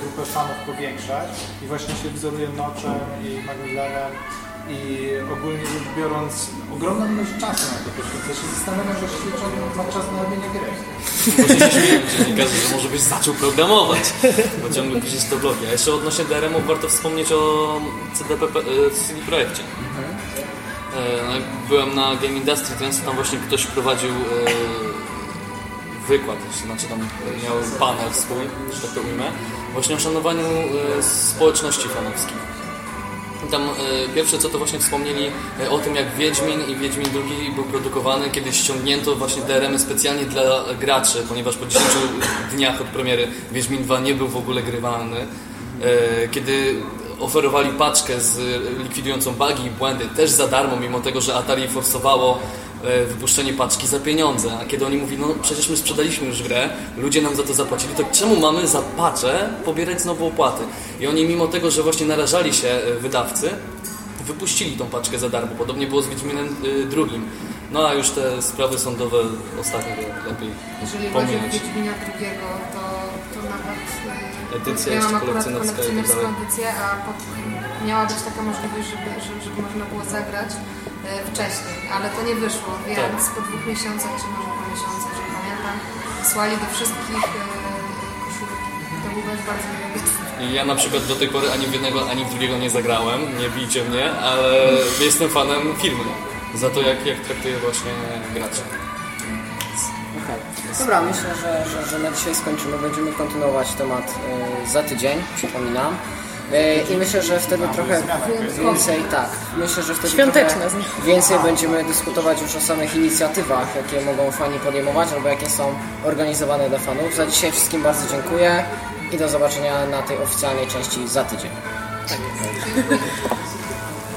grupę fanów powiększać i właśnie się wzoruje Noczem i Magmillanem i ogólnie rzecz biorąc ogromną ilość czasu na to poświęca. się zastanawiam, że on ma czas na robienie gry. Dziennikarze, że może byś zaczął programować, bo ciągle piszesz to blogi. A jeszcze odnośnie DRM-ów warto wspomnieć o CDP, e, CD Projekcie. E, no, Byłem na Game Industry Trends, tam właśnie ktoś prowadził e, wykład, znaczy tam miał panel swój, że tak to ujmę, właśnie o szanowaniu społeczności fanowskich. Tam e, pierwsze co to właśnie wspomnieli e, o tym jak Wiedźmin i Wiedźmin II był produkowany, kiedy ściągnięto właśnie DRM-y specjalnie dla graczy, ponieważ po 10 dniach od premiery Wiedźmin 2 nie był w ogóle grywalny. E, Kiedy oferowali paczkę z likwidującą bugi i błędy też za darmo, mimo tego, że Atari forsowało wypuszczenie paczki za pieniądze. A kiedy oni mówili, no przecież my sprzedaliśmy już grę, ludzie nam za to zapłacili, to czemu mamy za paczę pobierać znowu opłaty? I oni mimo tego, że właśnie narażali się e, wydawcy, wypuścili tą paczkę za darmo. Podobnie było z Wiedźminem y, drugim. No a już te sprawy sądowe ostatnio lepiej Jeżeli chodzi o. Wiedźmina drugiego, to, to nawet e, Edycja ja mam kolekcjonerska tak kolekcjonerską edycję, a po, miała być taka możliwość, żeby, żeby, żeby można było zagrać e, wcześniej, ale to nie wyszło, więc Tak. po dwóch miesiącach, czy może po miesiącu, że pamiętam, wysłali do wszystkich e, koszulki. To był też bardzo. I Ja na przykład do tej pory ani w jednego, ani w drugiego nie zagrałem, nie bijcie mnie, ale jestem fanem firmy. Za to, jak, jak traktuje właśnie graczy. Dobra, myślę, że, że, że na dzisiaj skończymy. Będziemy kontynuować temat e, za tydzień, przypominam. E, I myślę, że wtedy trochę więcej, tak, myślę, że wtedy Świąteczne więcej będziemy dyskutować już o samych inicjatywach, jakie mogą fani podejmować, albo jakie są organizowane dla fanów. Za dzisiaj wszystkim bardzo dziękuję i do zobaczenia na tej oficjalnej części za tydzień. Dziękuję.